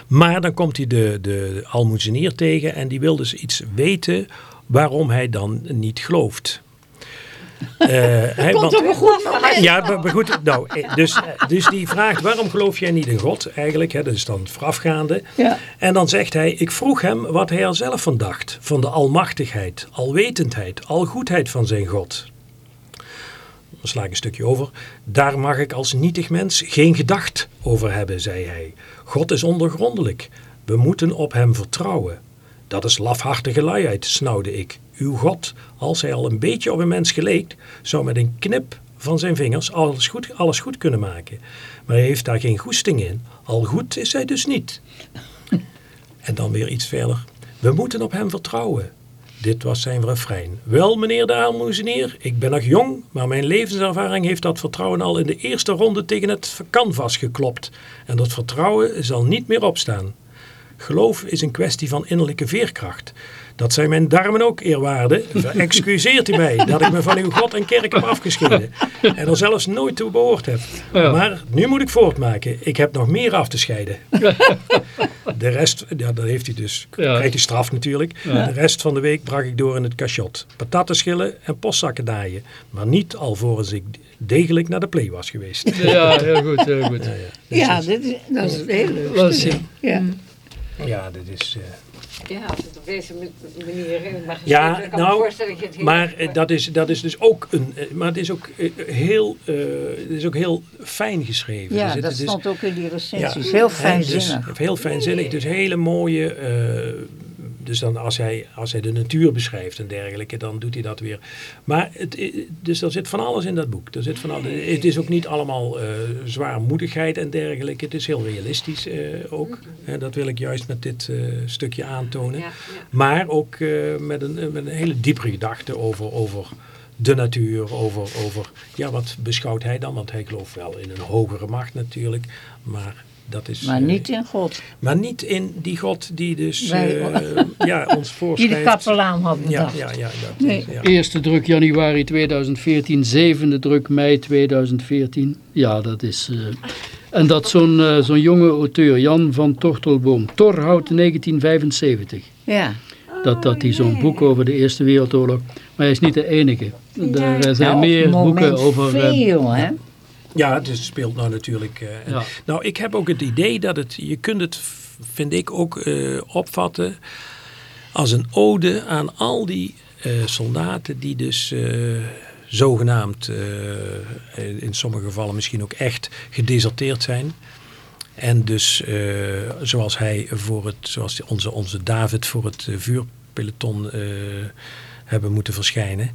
Maar dan komt hij de, de almoezenier tegen en die wil dus iets weten waarom hij dan niet gelooft. Eh, hij, Komt want- op een goed ja, maar, maar goed, nou, eh, dus, eh, dus die vraagt waarom geloof jij niet in God eigenlijk, hè, dat is dan voorafgaande. Ja. En dan zegt hij, ik vroeg hem wat hij er zelf van dacht, van de almachtigheid, alwetendheid, algoedheid van zijn God. Dan sla ik een stukje over. Daar mag ik als nietig mens geen gedacht over hebben, zei hij. God is ondergrondelijk. We moeten op hem vertrouwen. Dat is lafhartige luiheid, snauwde ik. Uw God, als hij al een beetje op een mens geleek, zou met een knip van zijn vingers alles goed, alles goed kunnen maken. Maar hij heeft daar geen goesting in. Al goed is hij dus niet. En dan weer iets verder. We moeten op hem vertrouwen. Dit was zijn refrein. Wel, meneer de aalmoezenier, ik ben nog jong, maar mijn levenservaring heeft dat vertrouwen al in de eerste ronde tegen het canvas geklopt. En dat vertrouwen zal niet meer opstaan. Geloof is een kwestie van innerlijke veerkracht. Dat zijn mijn darmen ook, eerwaarde. Excuseert u mij dat ik me van uw God en kerk heb afgescheiden. En er zelfs nooit toe behoord heb. Ja. Maar nu moet ik voortmaken. Ik heb nog meer af te scheiden. De rest, ja, dat heeft hij dus, Ja. krijgt hij straf natuurlijk. De rest van de week brak ik door in het cachot. Patatten schillen en postzakken naaien. Maar niet alvorens ik degelijk naar de play was geweest. Ja, heel goed, heel goed. Ja, dit is, dat is heel leuk. Laat zien. Ja. Ja, dit is... eh, Ja, als het op deze ma- manier mag Ja, kan ik me nou, voorstellen dat je het heel maar erg eh, dat is, dat is dus ook een, eh, maar het is ook eh, heel, eh, het is ook heel fijn geschreven. Ja, Dus het dat is dus- stond ook in die recensies. Ja, Heel hè, fijnzinnig. Dus, heel fijnzinnig, dus hele mooie. eh, dus dan als hij, als hij de natuur beschrijft en dergelijke, dan doet hij dat weer. Maar het, i- dus er zit van alles in dat boek. Er zit van alles, het is ook niet allemaal eh, zwaarmoedigheid en dergelijke. Het is heel realistisch eh, ook. Hè, dat wil ik juist met dit eh, stukje aantonen. Ja, ja. Maar ook eh, met, een, met een hele diepere gedachte over, over de natuur, over, over ja, wat beschouwt hij dan? Want hij gelooft wel in een hogere macht natuurlijk, maar dat is... Maar eh, niet in God. maar niet in die God die dus Wij- eh, ja, ons Die voorschrijft. de kapelaan had ja, bedacht. ja, ja, dat, Nee. ja. Eerste druk januari 2014, zevende druk mei 2014. Ja, dat is... eh, en dat zo'n zo'n jonge auteur, Jan van Tortelboom, Torhout 1975. Ja. Dat, dat hij zo'n boek over de Eerste Wereldoorlog... Maar hij is niet de enige. Er zijn Nou, meer boeken over... Veel, hè? Ja, het is- speelt nou natuurlijk. eh, Ja. Nou, ik heb ook het idee dat het, je kunt het, vind ik, ook eh, opvatten als een ode aan al die eh, soldaten die dus zogenaamd, in sommige gevallen misschien ook echt gedeserteerd zijn. En dus, zoals hij voor het, zoals onze, onze David voor het vuurpeloton hebben moeten verschijnen.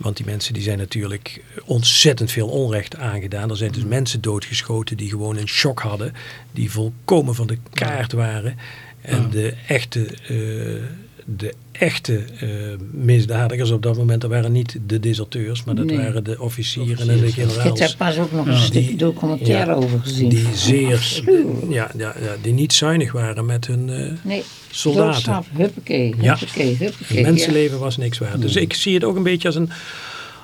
Want die mensen die zijn natuurlijk ontzettend veel onrecht aangedaan. Er zijn dus mensen doodgeschoten die gewoon een shock hadden. Die volkomen van de kaart waren. En de echte, eh, de echte eh, misdadigers op dat moment, dat waren niet de deserteurs. Maar dat Nee. waren de officieren en de Ik heb generaals. pas ook nog een Ja. stukje documentaire ja, over gezien. Die zeer, ja, ja, ja, die niet zuinig waren met hun eh, nee, soldaten. doodstraf, huppakee, Ja. huppakee, huppakee. Mensenleven was niks waard. Dus ik zie het ook een beetje als een,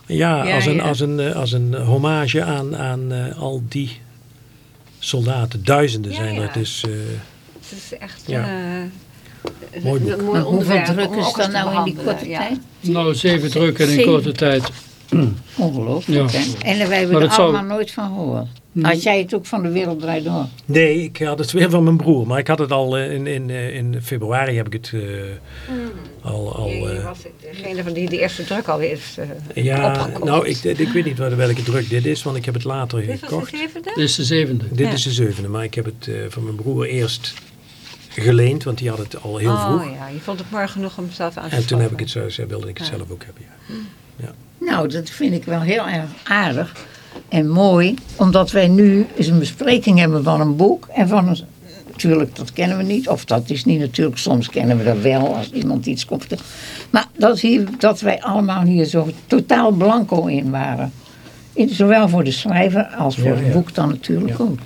ja, Ja, als een, ja. Als een, eh, als een hommage aan, aan eh, al die soldaten. Duizenden Ja, zijn ja. er. Dus eh, Het is echt Ja. Mooi boek. hoeveel onderwerp druk om is te nou in die korte ja. tijd? Nou, zeven drukken in korte tijd. Ongelooflijk, Ja. hè? En wij Maar hebben dat er zou- allemaal nooit van gehoord. Had jij het ook van de wereld draait door? nee, ik had het weer van mijn broer. Maar ik had het al eh, in, in, eh, in februari heb ik het eh, al... al je was degene van die de eerste druk al heeft eh, ja, opgekocht. nou, ik, ik weet niet wat- welke druk dit is, want ik heb het later Dit was gekocht. de zevende? Dit is de zevende. Dit Ja. is de zevende, maar ik heb het eh, van mijn broer eerst geleend, want die had het al heel vroeg. Oh ja, je vond het mooi genoeg om zelf aan te En toen heb ik het zo, zo wilde ik het Ja. zelf ook hebben. Ja. Nou, dat vind ik wel heel erg aardig en mooi. Omdat wij nu eens een bespreking hebben van een boek. En van een, natuurlijk, dat kennen we niet. Of dat is niet natuurlijk, soms kennen we dat wel als iemand iets komt. Maar dat je dat wij allemaal hier zo totaal blanco in waren. In, zowel voor de schrijver als voor Ja, het boek dan natuurlijk Ja. ook.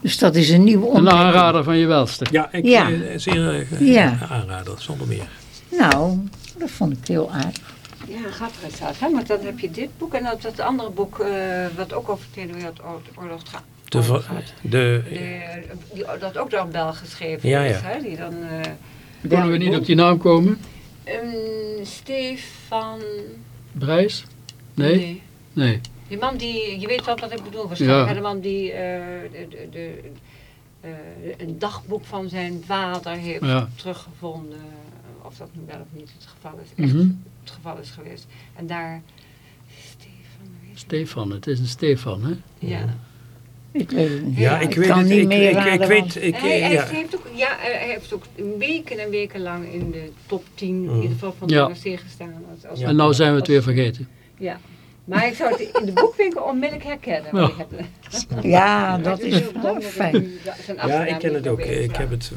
Dus dat is een nieuwe Een ontwikkeling. aanrader van je welste. Ja, ik, Ja. eh, zeer eh, Ja. aanrader, zonder meer. Nou, dat vond ik heel aardig. Ja, grappig is dat. Hè? Want dan heb je dit boek en dat, dat andere boek, eh, wat ook over de Tweede Wereldoorlog gaat. De, gaat. de, De, die, dat ook door een Bel geschreven Ja, is. ja. Hè? Die dan, eh, Kunnen we niet op die naam komen? Ehm, Stefan... Brijs? Nee? Nee. Die man die, je weet wel wat ik bedoel waarschijnlijk. Ja. De man die eh, de, de, de, eh, een dagboek van zijn vader heeft Ja. teruggevonden. Of dat nu wel of niet het geval is, echt Mhm. het geval is geweest. En daar... Stefan, Stefan, het is een Stefan, hè? Ja. Ik weet het niet. ja, ik weet het. niet Ik, meer weet, ik, hij, hij ja. heeft ook, ja, hij heeft ook weken en weken lang in de top 10 in ieder geval van de Ja. Gestaan. Als, als, En nou zijn we het weer vergeten. Ja. Maar ik zou het in de boekwinkel onmiddellijk herkennen. Ja. Ja, dat is wel fijn. Ja, ik ken het ook. Ik heb het,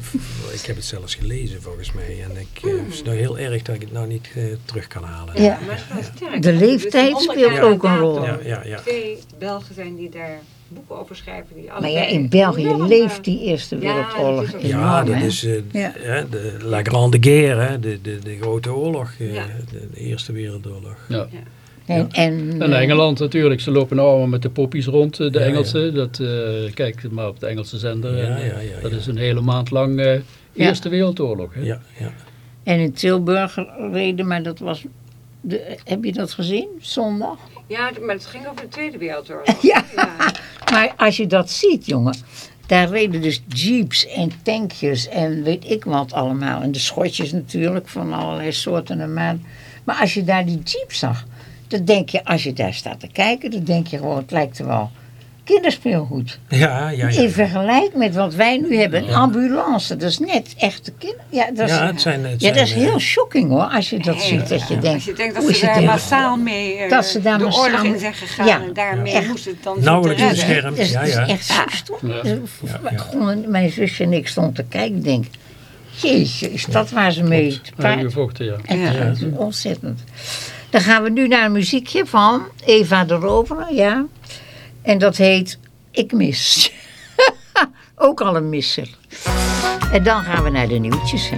ik heb het zelfs gelezen volgens mij. En ik, eh, het is nou heel erg dat ik het nou niet eh, terug kan halen. Ja. Maar het is wel sterk. De leeftijd Dus 100 speelt ook een rol. Ja, ja, ja. Twee Belgen zijn die daar boeken over schrijven. Die Maar allebei ja, in België leeft eh, die Eerste Ja, Wereldoorlog Ja, dat is eh, Ja. hè, de La Grande Guerre, hè, de, de, de Grote Oorlog, eh, Ja. de, de Eerste Wereldoorlog. Ja. En, en, En Engeland natuurlijk, ze lopen nou allemaal met de poppies rond, eh, de Ja, Engelsen. Dat, eh, kijk maar op de Engelse zender. Ja, En, eh, ja, ja, dat ja. is een hele maand lang eh, Eerste Wereldoorlog. Hè? Ja, ja. en in Tilburg reden, maar dat was... De, heb je dat gezien, zondag? Ja, maar het ging over de Tweede Wereldoorlog. Ja. ja. Maar als je dat ziet, jongen, daar reden dus jeeps en tankjes en weet ik wat allemaal. En de schotjes natuurlijk van allerlei soorten en maat. Maar als je daar die jeep zag, dan denk je, als je daar staat te kijken, dan denk je gewoon, het lijkt er wel kinderspeelgoed. Ja, ja, ja. In vergelijking met wat wij nu hebben, een ambulance, dat is net echte kinder. Ja, dat is, Ja, het zijn, het ja, dat is zijn, eh, heel shocking hoor, als je dat ziet. Dat je denkt, Als je denkt dat hoe ze daar massaal mee eh, Dat ze daar de massaal oorlog in zijn gegaan Ja. en daarmee moest het dan Nauwelijks Ja, beschermd. dat is, ja, dat is ja. echt zo stom. Ja. Ja, ja. Gewoon, Mijn zusje en ik stonden te kijken. Ik denk, jeetje, is dat waar ze mee te Ja, paard... ja. En Ja. dat is ontzettend. Dan gaan we nu naar een muziekje van Eva de Rovere, ja. En dat heet Ik Mis. Ook al een misser. En dan gaan we naar de nieuwtjes.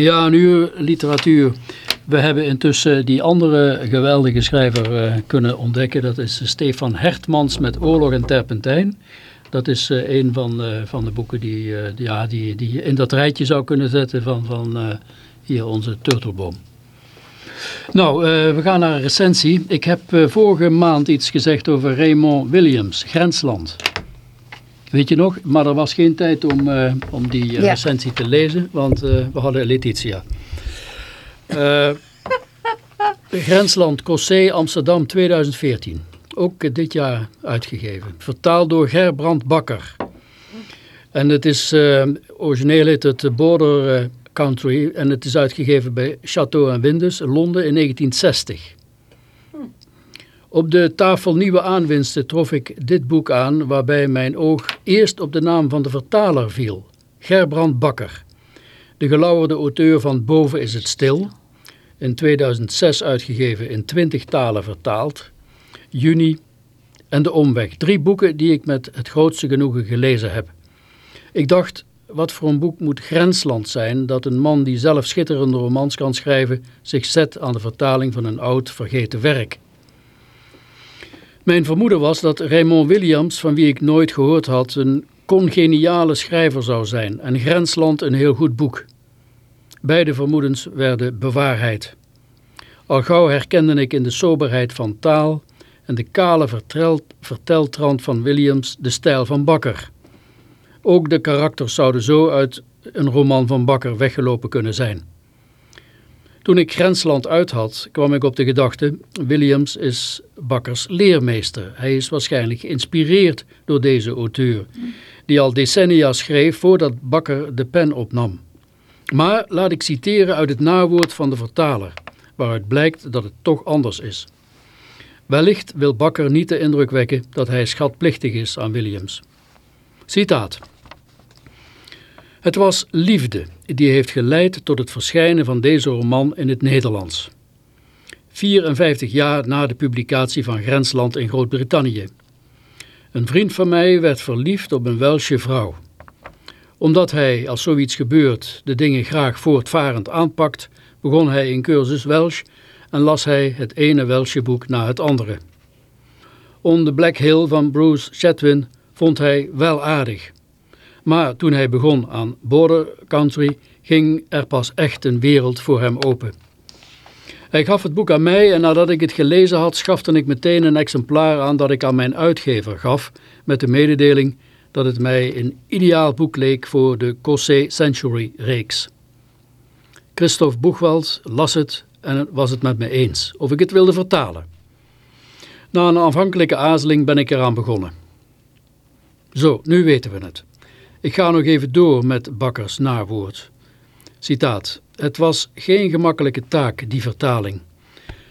Ja, nu literatuur. We hebben intussen die andere geweldige schrijver eh, kunnen ontdekken. Dat is Stefan Hertmans met Oorlog en Terpentijn. Dat is eh, een van, eh, van de boeken die, ja, die, die je in dat rijtje zou kunnen zetten van, van hier onze turtelboom. Nou, we gaan naar een recensie. Ik heb vorige maand iets gezegd over Raymond Williams, Grensland. Weet je nog? Maar er was geen tijd om, eh, om die eh, Ja. recensie te lezen, want eh, we hadden Letitia. Grensland, Cossé, Amsterdam 2014. Ook dit jaar uitgegeven. Vertaald door Gerbrand Bakker. En het is, origineel heet het Border Country en het is uitgegeven bij Chateau en Windus, Londen in 1960. Op de tafel nieuwe aanwinsten trof ik dit boek aan waarbij mijn oog eerst op de naam van de vertaler viel. Gerbrand Bakker. De gelauwerde auteur van Boven is het stil. In 2006 uitgegeven in 20 talen vertaald. Juni en De Omweg. Drie boeken die ik met het grootste genoegen gelezen heb. Ik dacht, wat voor een boek moet Grensland zijn dat een man die zelf schitterende romans kan schrijven zich zet aan de vertaling van een oud vergeten werk. Mijn vermoeden was dat Raymond Williams, van wie ik nooit gehoord had, een congeniale schrijver zou zijn en Grensland een heel goed boek. Beide vermoedens werden bewaarheid. Al gauw herkende ik in de soberheid van taal en de kale vertel- verteltrand van Williams de stijl van Bakker. Ook de karakters zouden zo uit een roman van Bakker weggelopen kunnen zijn. Toen ik Grensland uit had, kwam ik op de gedachte, Williams is Bakkers leermeester. Hij is waarschijnlijk geïnspireerd door deze auteur, die al decennia schreef voordat Bakker de pen opnam. Maar laat ik citeren uit het nawoord van de vertaler, waaruit blijkt dat het toch anders is. Wellicht wil Bakker niet de indruk wekken dat hij schatplichtig is aan Williams. Citaat. Het was liefde die heeft geleid tot het verschijnen van deze roman in het Nederlands. 54 jaar na de publicatie van Grensland in Groot-Brittannië. Een vriend van mij werd verliefd op een Welsche vrouw. Omdat hij, als zoiets gebeurt, de dingen graag voortvarend aanpakt, begon hij een cursus Welsh en las hij het ene Welsche boek na het andere. On the Black Hill van Bruce Chatwin vond hij wel aardig. Maar toen hij begon aan Border Country, ging er pas echt een wereld voor hem open. Hij gaf het boek aan mij en nadat ik het gelezen had, schafte ik meteen een exemplaar aan dat ik aan mijn uitgever gaf, met de mededeling dat het mij een ideaal boek leek voor de Cossé Century reeks. Christophe Boegwald las het en was het met me eens of ik het wilde vertalen. Na een aanvankelijke aarzeling ben ik eraan begonnen. Zo, nu weten we het. Ik ga nog even door met Bakkers nawoord. Citaat. Het was geen gemakkelijke taak, die vertaling.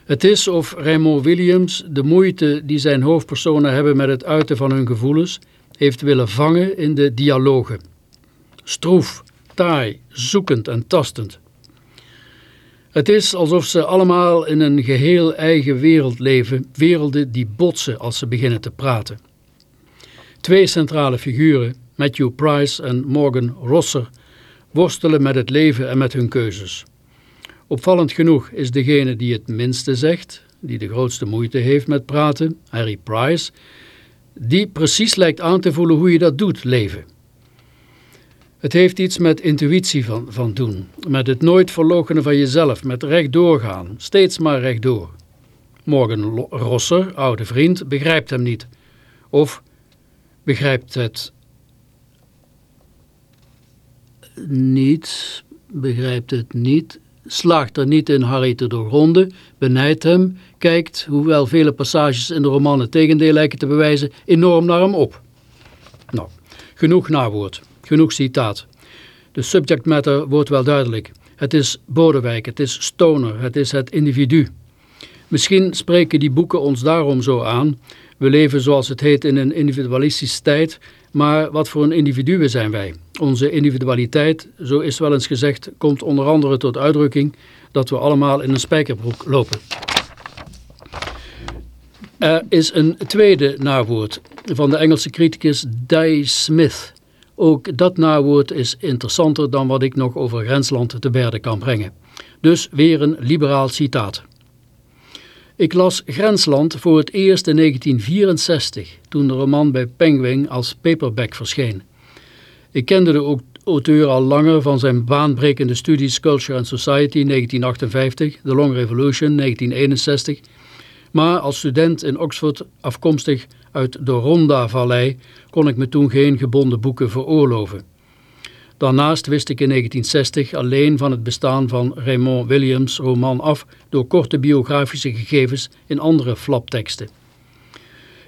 Het is of Raymond Williams de moeite die zijn hoofdpersonen hebben met het uiten van hun gevoelens heeft willen vangen in de dialogen. Stroef, taai, zoekend en tastend. Het is alsof ze allemaal in een geheel eigen wereld leven, werelden die botsen als ze beginnen te praten. Twee centrale figuren, Matthew Price en Morgan Rosser, worstelen met het leven en met hun keuzes. Opvallend genoeg is degene die het minste zegt, die de grootste moeite heeft met praten, Harry Price, die precies lijkt aan te voelen hoe je dat doet, leven. Het heeft iets met intuïtie van, van doen, met het nooit verloochenen van jezelf, met rechtdoor gaan, steeds maar rechtdoor. Morgan Rosser, oude vriend, begrijpt hem niet. Of begrijpt het niet, begrijpt het niet, slaagt er niet in Harry te doorgronden, benijdt hem, kijkt, hoewel vele passages in de roman het tegendeel lijken te bewijzen, enorm naar hem op. Nou, genoeg nawoord, genoeg citaat. De subject matter wordt wel duidelijk. Het is Bodewijk, het is Stoner, het is het individu. Misschien spreken die boeken ons daarom zo aan. We leven zoals het heet in een individualistische tijd, maar wat voor een individuen zijn wij? Onze individualiteit, zo is wel eens gezegd, komt onder andere tot uitdrukking dat we allemaal in een spijkerbroek lopen. Er is een tweede nawoord van de Engelse criticus Dai Smith Ook dat nawoord is interessanter dan wat ik nog over Grensland te berden kan brengen. Dus weer een liberaal citaat. Ik las Grensland voor het eerst in 1964, toen de roman bij Penguin als paperback verscheen. Ik kende de auteur al langer van zijn baanbrekende studies Culture and Society 1958, The Long Revolution 1961, maar als student in Oxford afkomstig uit de Ronda-vallei kon ik me toen geen gebonden boeken veroorloven. Daarnaast wist ik in 1960 alleen van het bestaan van Raymond Williams' roman af door korte biografische gegevens in andere flapteksten.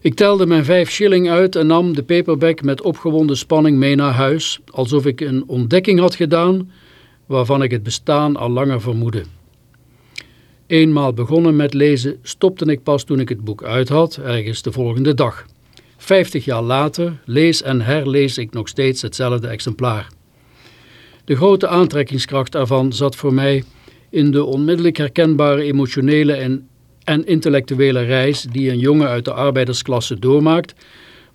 Ik telde mijn vijf shilling uit en nam de paperback met opgewonden spanning mee naar huis, alsof ik een ontdekking had gedaan waarvan ik het bestaan al langer vermoedde. Eenmaal begonnen met lezen stopte ik pas toen ik het boek uit had, ergens de volgende dag. Vijftig jaar later lees en herlees ik nog steeds hetzelfde exemplaar. De grote aantrekkingskracht ervan zat voor mij in de onmiddellijk herkenbare emotionele en, en intellectuele reis die een jongen uit de arbeidersklasse doormaakt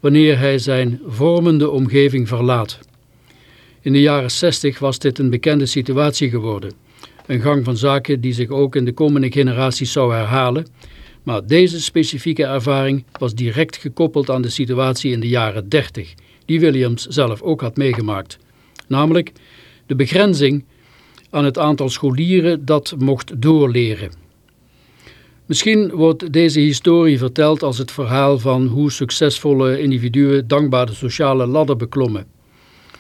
wanneer hij zijn vormende omgeving verlaat. In de jaren zestig was dit een bekende situatie geworden. Een gang van zaken die zich ook in de komende generaties zou herhalen, maar deze specifieke ervaring was direct gekoppeld aan de situatie in de jaren 30, die Williams zelf ook had meegemaakt. Namelijk de begrenzing aan het aantal scholieren dat mocht doorleren. Misschien wordt deze historie verteld als het verhaal van hoe succesvolle individuen dankbaar de sociale ladder beklommen.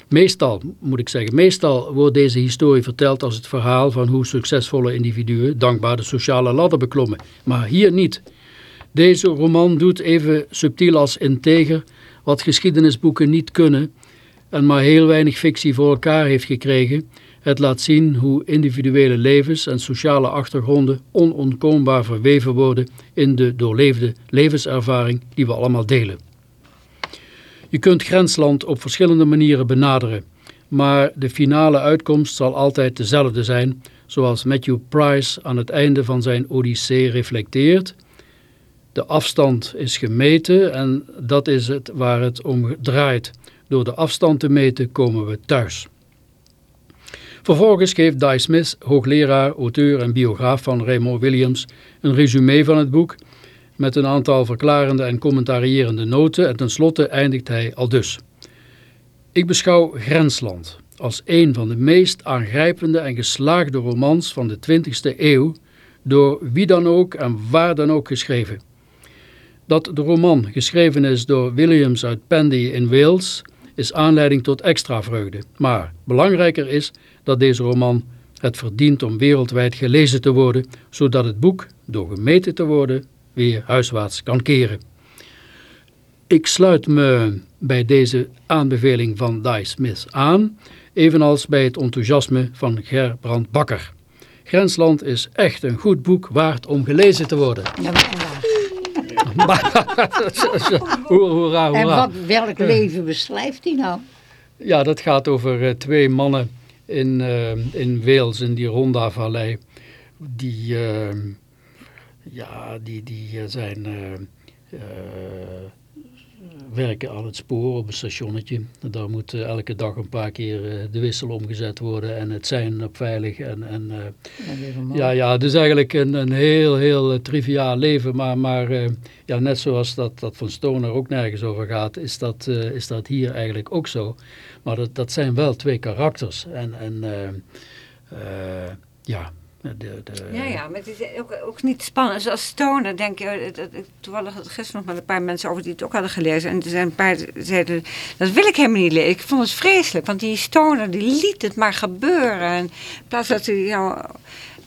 Meestal, moet ik zeggen, meestal wordt deze historie verteld als het verhaal van hoe succesvolle individuen dankbaar de sociale ladder beklommen. Maar hier niet. Deze roman doet even subtiel als integer wat geschiedenisboeken niet kunnen en maar heel weinig fictie voor elkaar heeft gekregen. Het laat zien hoe individuele levens en sociale achtergronden onontkoombaar verweven worden in de doorleefde levenservaring die we allemaal delen. Je kunt grensland op verschillende manieren benaderen, maar de finale uitkomst zal altijd dezelfde zijn, zoals Matthew Price aan het einde van zijn Odyssee reflecteert. De afstand is gemeten en dat is het waar het om draait. Door de afstand te meten komen we thuis. Vervolgens geeft Die Smith, hoogleraar, auteur en biograaf van Raymond Williams, een resume van het boek met een aantal verklarende en commentarierende noten en tenslotte eindigt hij al dus. Ik beschouw Grensland als een van de meest aangrijpende en geslaagde romans van de 20e eeuw door wie dan ook en waar dan ook geschreven. Dat de roman geschreven is door Williams uit Pendy in Wales is aanleiding tot extra vreugde. Maar belangrijker is dat deze roman het verdient om wereldwijd gelezen te worden, zodat het boek, door gemeten te worden, weer huiswaarts kan keren. Ik sluit me bij deze aanbeveling van Die Smith aan, evenals bij het enthousiasme van Gerbrand Bakker. Grensland is echt een goed boek waard om gelezen te worden. hoera, hoera. En wat, welk leven beschrijft hij nou? Ja, dat gaat over uh, twee mannen in, uh, in Wales, in die Ronda-vallei, die... Uh, ja, die, die zijn, uh, werken aan het spoor op een stationnetje. Daar moet elke dag een paar keer de wissel omgezet worden en het zijn op veilig. En, en, ja, ja, dus eigenlijk een, een heel, heel triviaal leven. Maar, maar ja, net zoals dat, dat van Stoner ook nergens over gaat, is dat, is dat hier eigenlijk ook zo. Maar dat, dat zijn wel twee karakters. En, en ja, Ja, ja, maar het is ook, ook niet spannend. Als stoner denk je, toevallig had ik gisteren nog met een paar mensen over die het ook hadden gelezen. En er zijn een paar zeiden, dat wil ik helemaal niet lezen. Ik vond het vreselijk, want die stoner die liet het maar gebeuren. En in plaats dat hij jou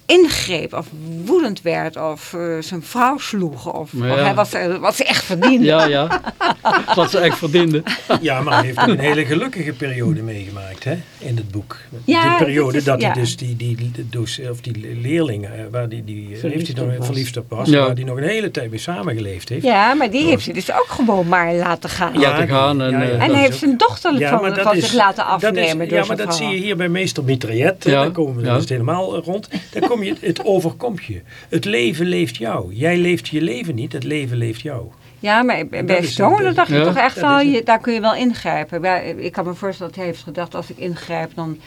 ingreep of woedend werd of uh, zijn vrouw sloeg of, ja. of hij was, wat ze echt verdiende. Ja, ja. wat ze echt verdiende. Ja, maar hij heeft een hele gelukkige periode meegemaakt hè, in het boek. Ja, die periode is, dat hij dus die, die, die, of die leerling, eh, waar die, die heeft hij nog verliefd op was, waar hij nog een hele tijd mee samengeleefd heeft. Ja, maar die heeft hij dus ook gewoon maar laten gaan. Laten gaan. En, en hij heeft zijn dochter van, van is, zich laten afnemen is, Ja, maar dat zie je hier bij meester Mitraillet. Daar komen we dus helemaal rond. Daar je, het overkomt je. Het leven leeft jou. Jij leeft je leven niet, het leven leeft jou. Ja, maar bij Stoner dacht Ja. ik toch echt wel, je, daar kun je wel ingrijpen. Ik kan me voorstellen dat hij heeft gedacht, als ik ingrijp, dan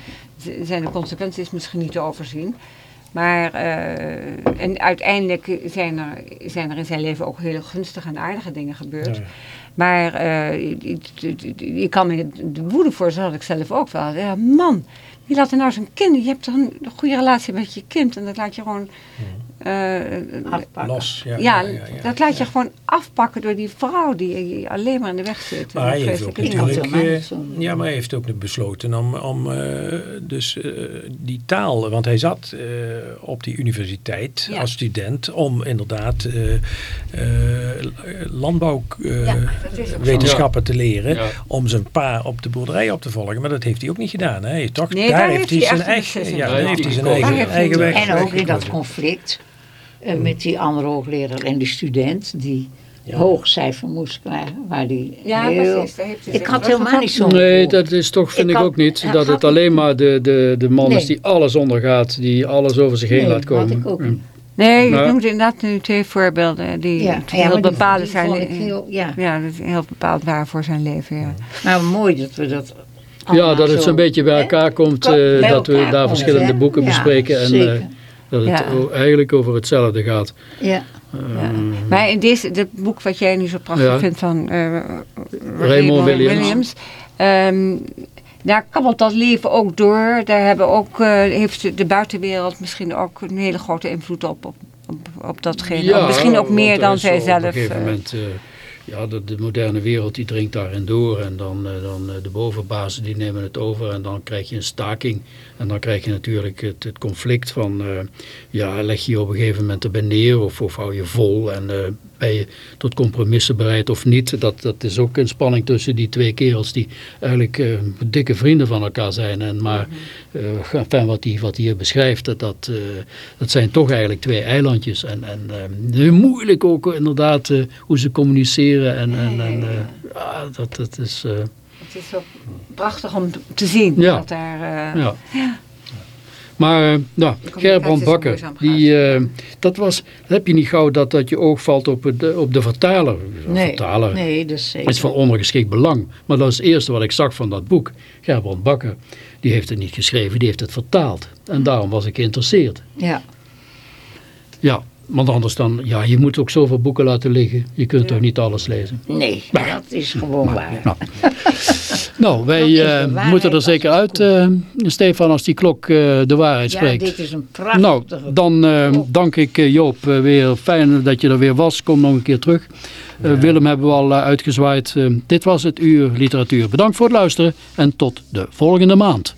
zijn de consequenties misschien niet te overzien. Maar eh, en uiteindelijk zijn er, zijn er in zijn leven ook hele gunstige en aardige dingen gebeurd. Ja. Maar eh, ik- ik- ik- ik kan me de woede voor, dat had ik zelf ook wel. Ja, man, wie laat er nou zijn kind? Je hebt toch een goede relatie met je kind en dat laat je gewoon... eh, Afpakken. Los. Ja, ja, ja, ja, ja. dat laat je gewoon afpakken door die vrouw die alleen maar in de weg zit. Maar hij heeft ook natuurlijk, eh, ja, maar hij heeft ook besloten om, om eh, dus eh, die taal, want hij zat eh, op die universiteit Ja. als student om inderdaad eh, eh, landbouwwetenschappen te leren, Ja. om zijn pa op de boerderij op te volgen. Maar dat heeft hij ook niet gedaan. Hè. Hij heeft toch, Nee, daar daar heeft hij zijn eigen, ja, daar heeft hij zijn eigen, eigen weg. En ook in dat conflict eh, met die andere hoogleraar en die student die Ja. hoog cijfer moest krijgen. Waar die Ja, heel... precies. daar heeft hij Ik had helemaal niet zo'n Nee, dat is toch, vind Ik ik, had- ook niet, dat het alleen maar de, de, de man is die alles ondergaat, die alles over zich heen Nee, laat had komen. ik ook niet. Nee, je noemt inderdaad nu twee voorbeelden die Ja, heel ja, bepalend die zijn. heel- ja. ja, dat heel bepaald waren voor zijn leven. Ja. Nou, mooi dat we dat Ja, dat het zo- zo'n beetje bij hè? elkaar komt, Bij eh, dat we daar komt, verschillende hè? boeken Ja, bespreken en zeker. Dat het Ja. eigenlijk over hetzelfde gaat. Ja. Ja. Maar in deze, dit boek wat jij nu zo prachtig Ja. vindt van eh, Raymond Williams. ehm, daar kabbelt dat leven ook door. Daar hebben ook, eh, heeft de buitenwereld misschien ook een hele grote invloed op, op, op, op datgene. Misschien ook meer dan zij Op zelf. een gegeven eh, moment, ja, de, de moderne wereld die dringt daarin door en dan, eh, dan eh, de bovenbazen die nemen het over en dan krijg je een staking. En dan krijg je natuurlijk het, het conflict van, eh, ja, leg je op een gegeven moment erbij neer of, of hou je vol en ben je tot compromissen bereid of niet. Dat, dat is ook een spanning tussen die twee kerels die eigenlijk eh, dikke vrienden van elkaar zijn. En maar enfin, wat hij wat hier beschrijft, dat, dat, eh, dat zijn toch eigenlijk twee eilandjes. En, en heel moeilijk ook inderdaad hoe ze communiceren. En, en, en ja, dat, dat is... Het is zo prachtig om te zien. Ja. Dat daar, ja. Maar uh, nou, Gerbrand Bakker, die, eh, dat was, dat heb je niet gauw dat, dat je oog valt op, het, op de vertaler. Nee, vertaler nee, dat is zeker. is van ondergeschikt belang. Maar dat is het eerste wat ik zag van dat boek. Gerbrand Bakker, die heeft het niet geschreven, die heeft het vertaald. En daarom was ik geïnteresseerd. Ja. Ja, want anders dan, ja, je moet ook zoveel boeken laten liggen. Je kunt toch niet alles lezen. Nee, dat is gewoon waar. Nou, nou wij eh, moeten er zeker uit, eh, Stefan, als die klok eh, de waarheid Ja, spreekt. dit is een prachtige... Nou, dan eh, dank ik Joop weer. Fijn dat je er weer was. Kom nog een keer terug. Eh, Willem hebben we al uitgezwaaid. Dit was het Uur Literatuur. Bedankt voor het luisteren en tot de volgende maand.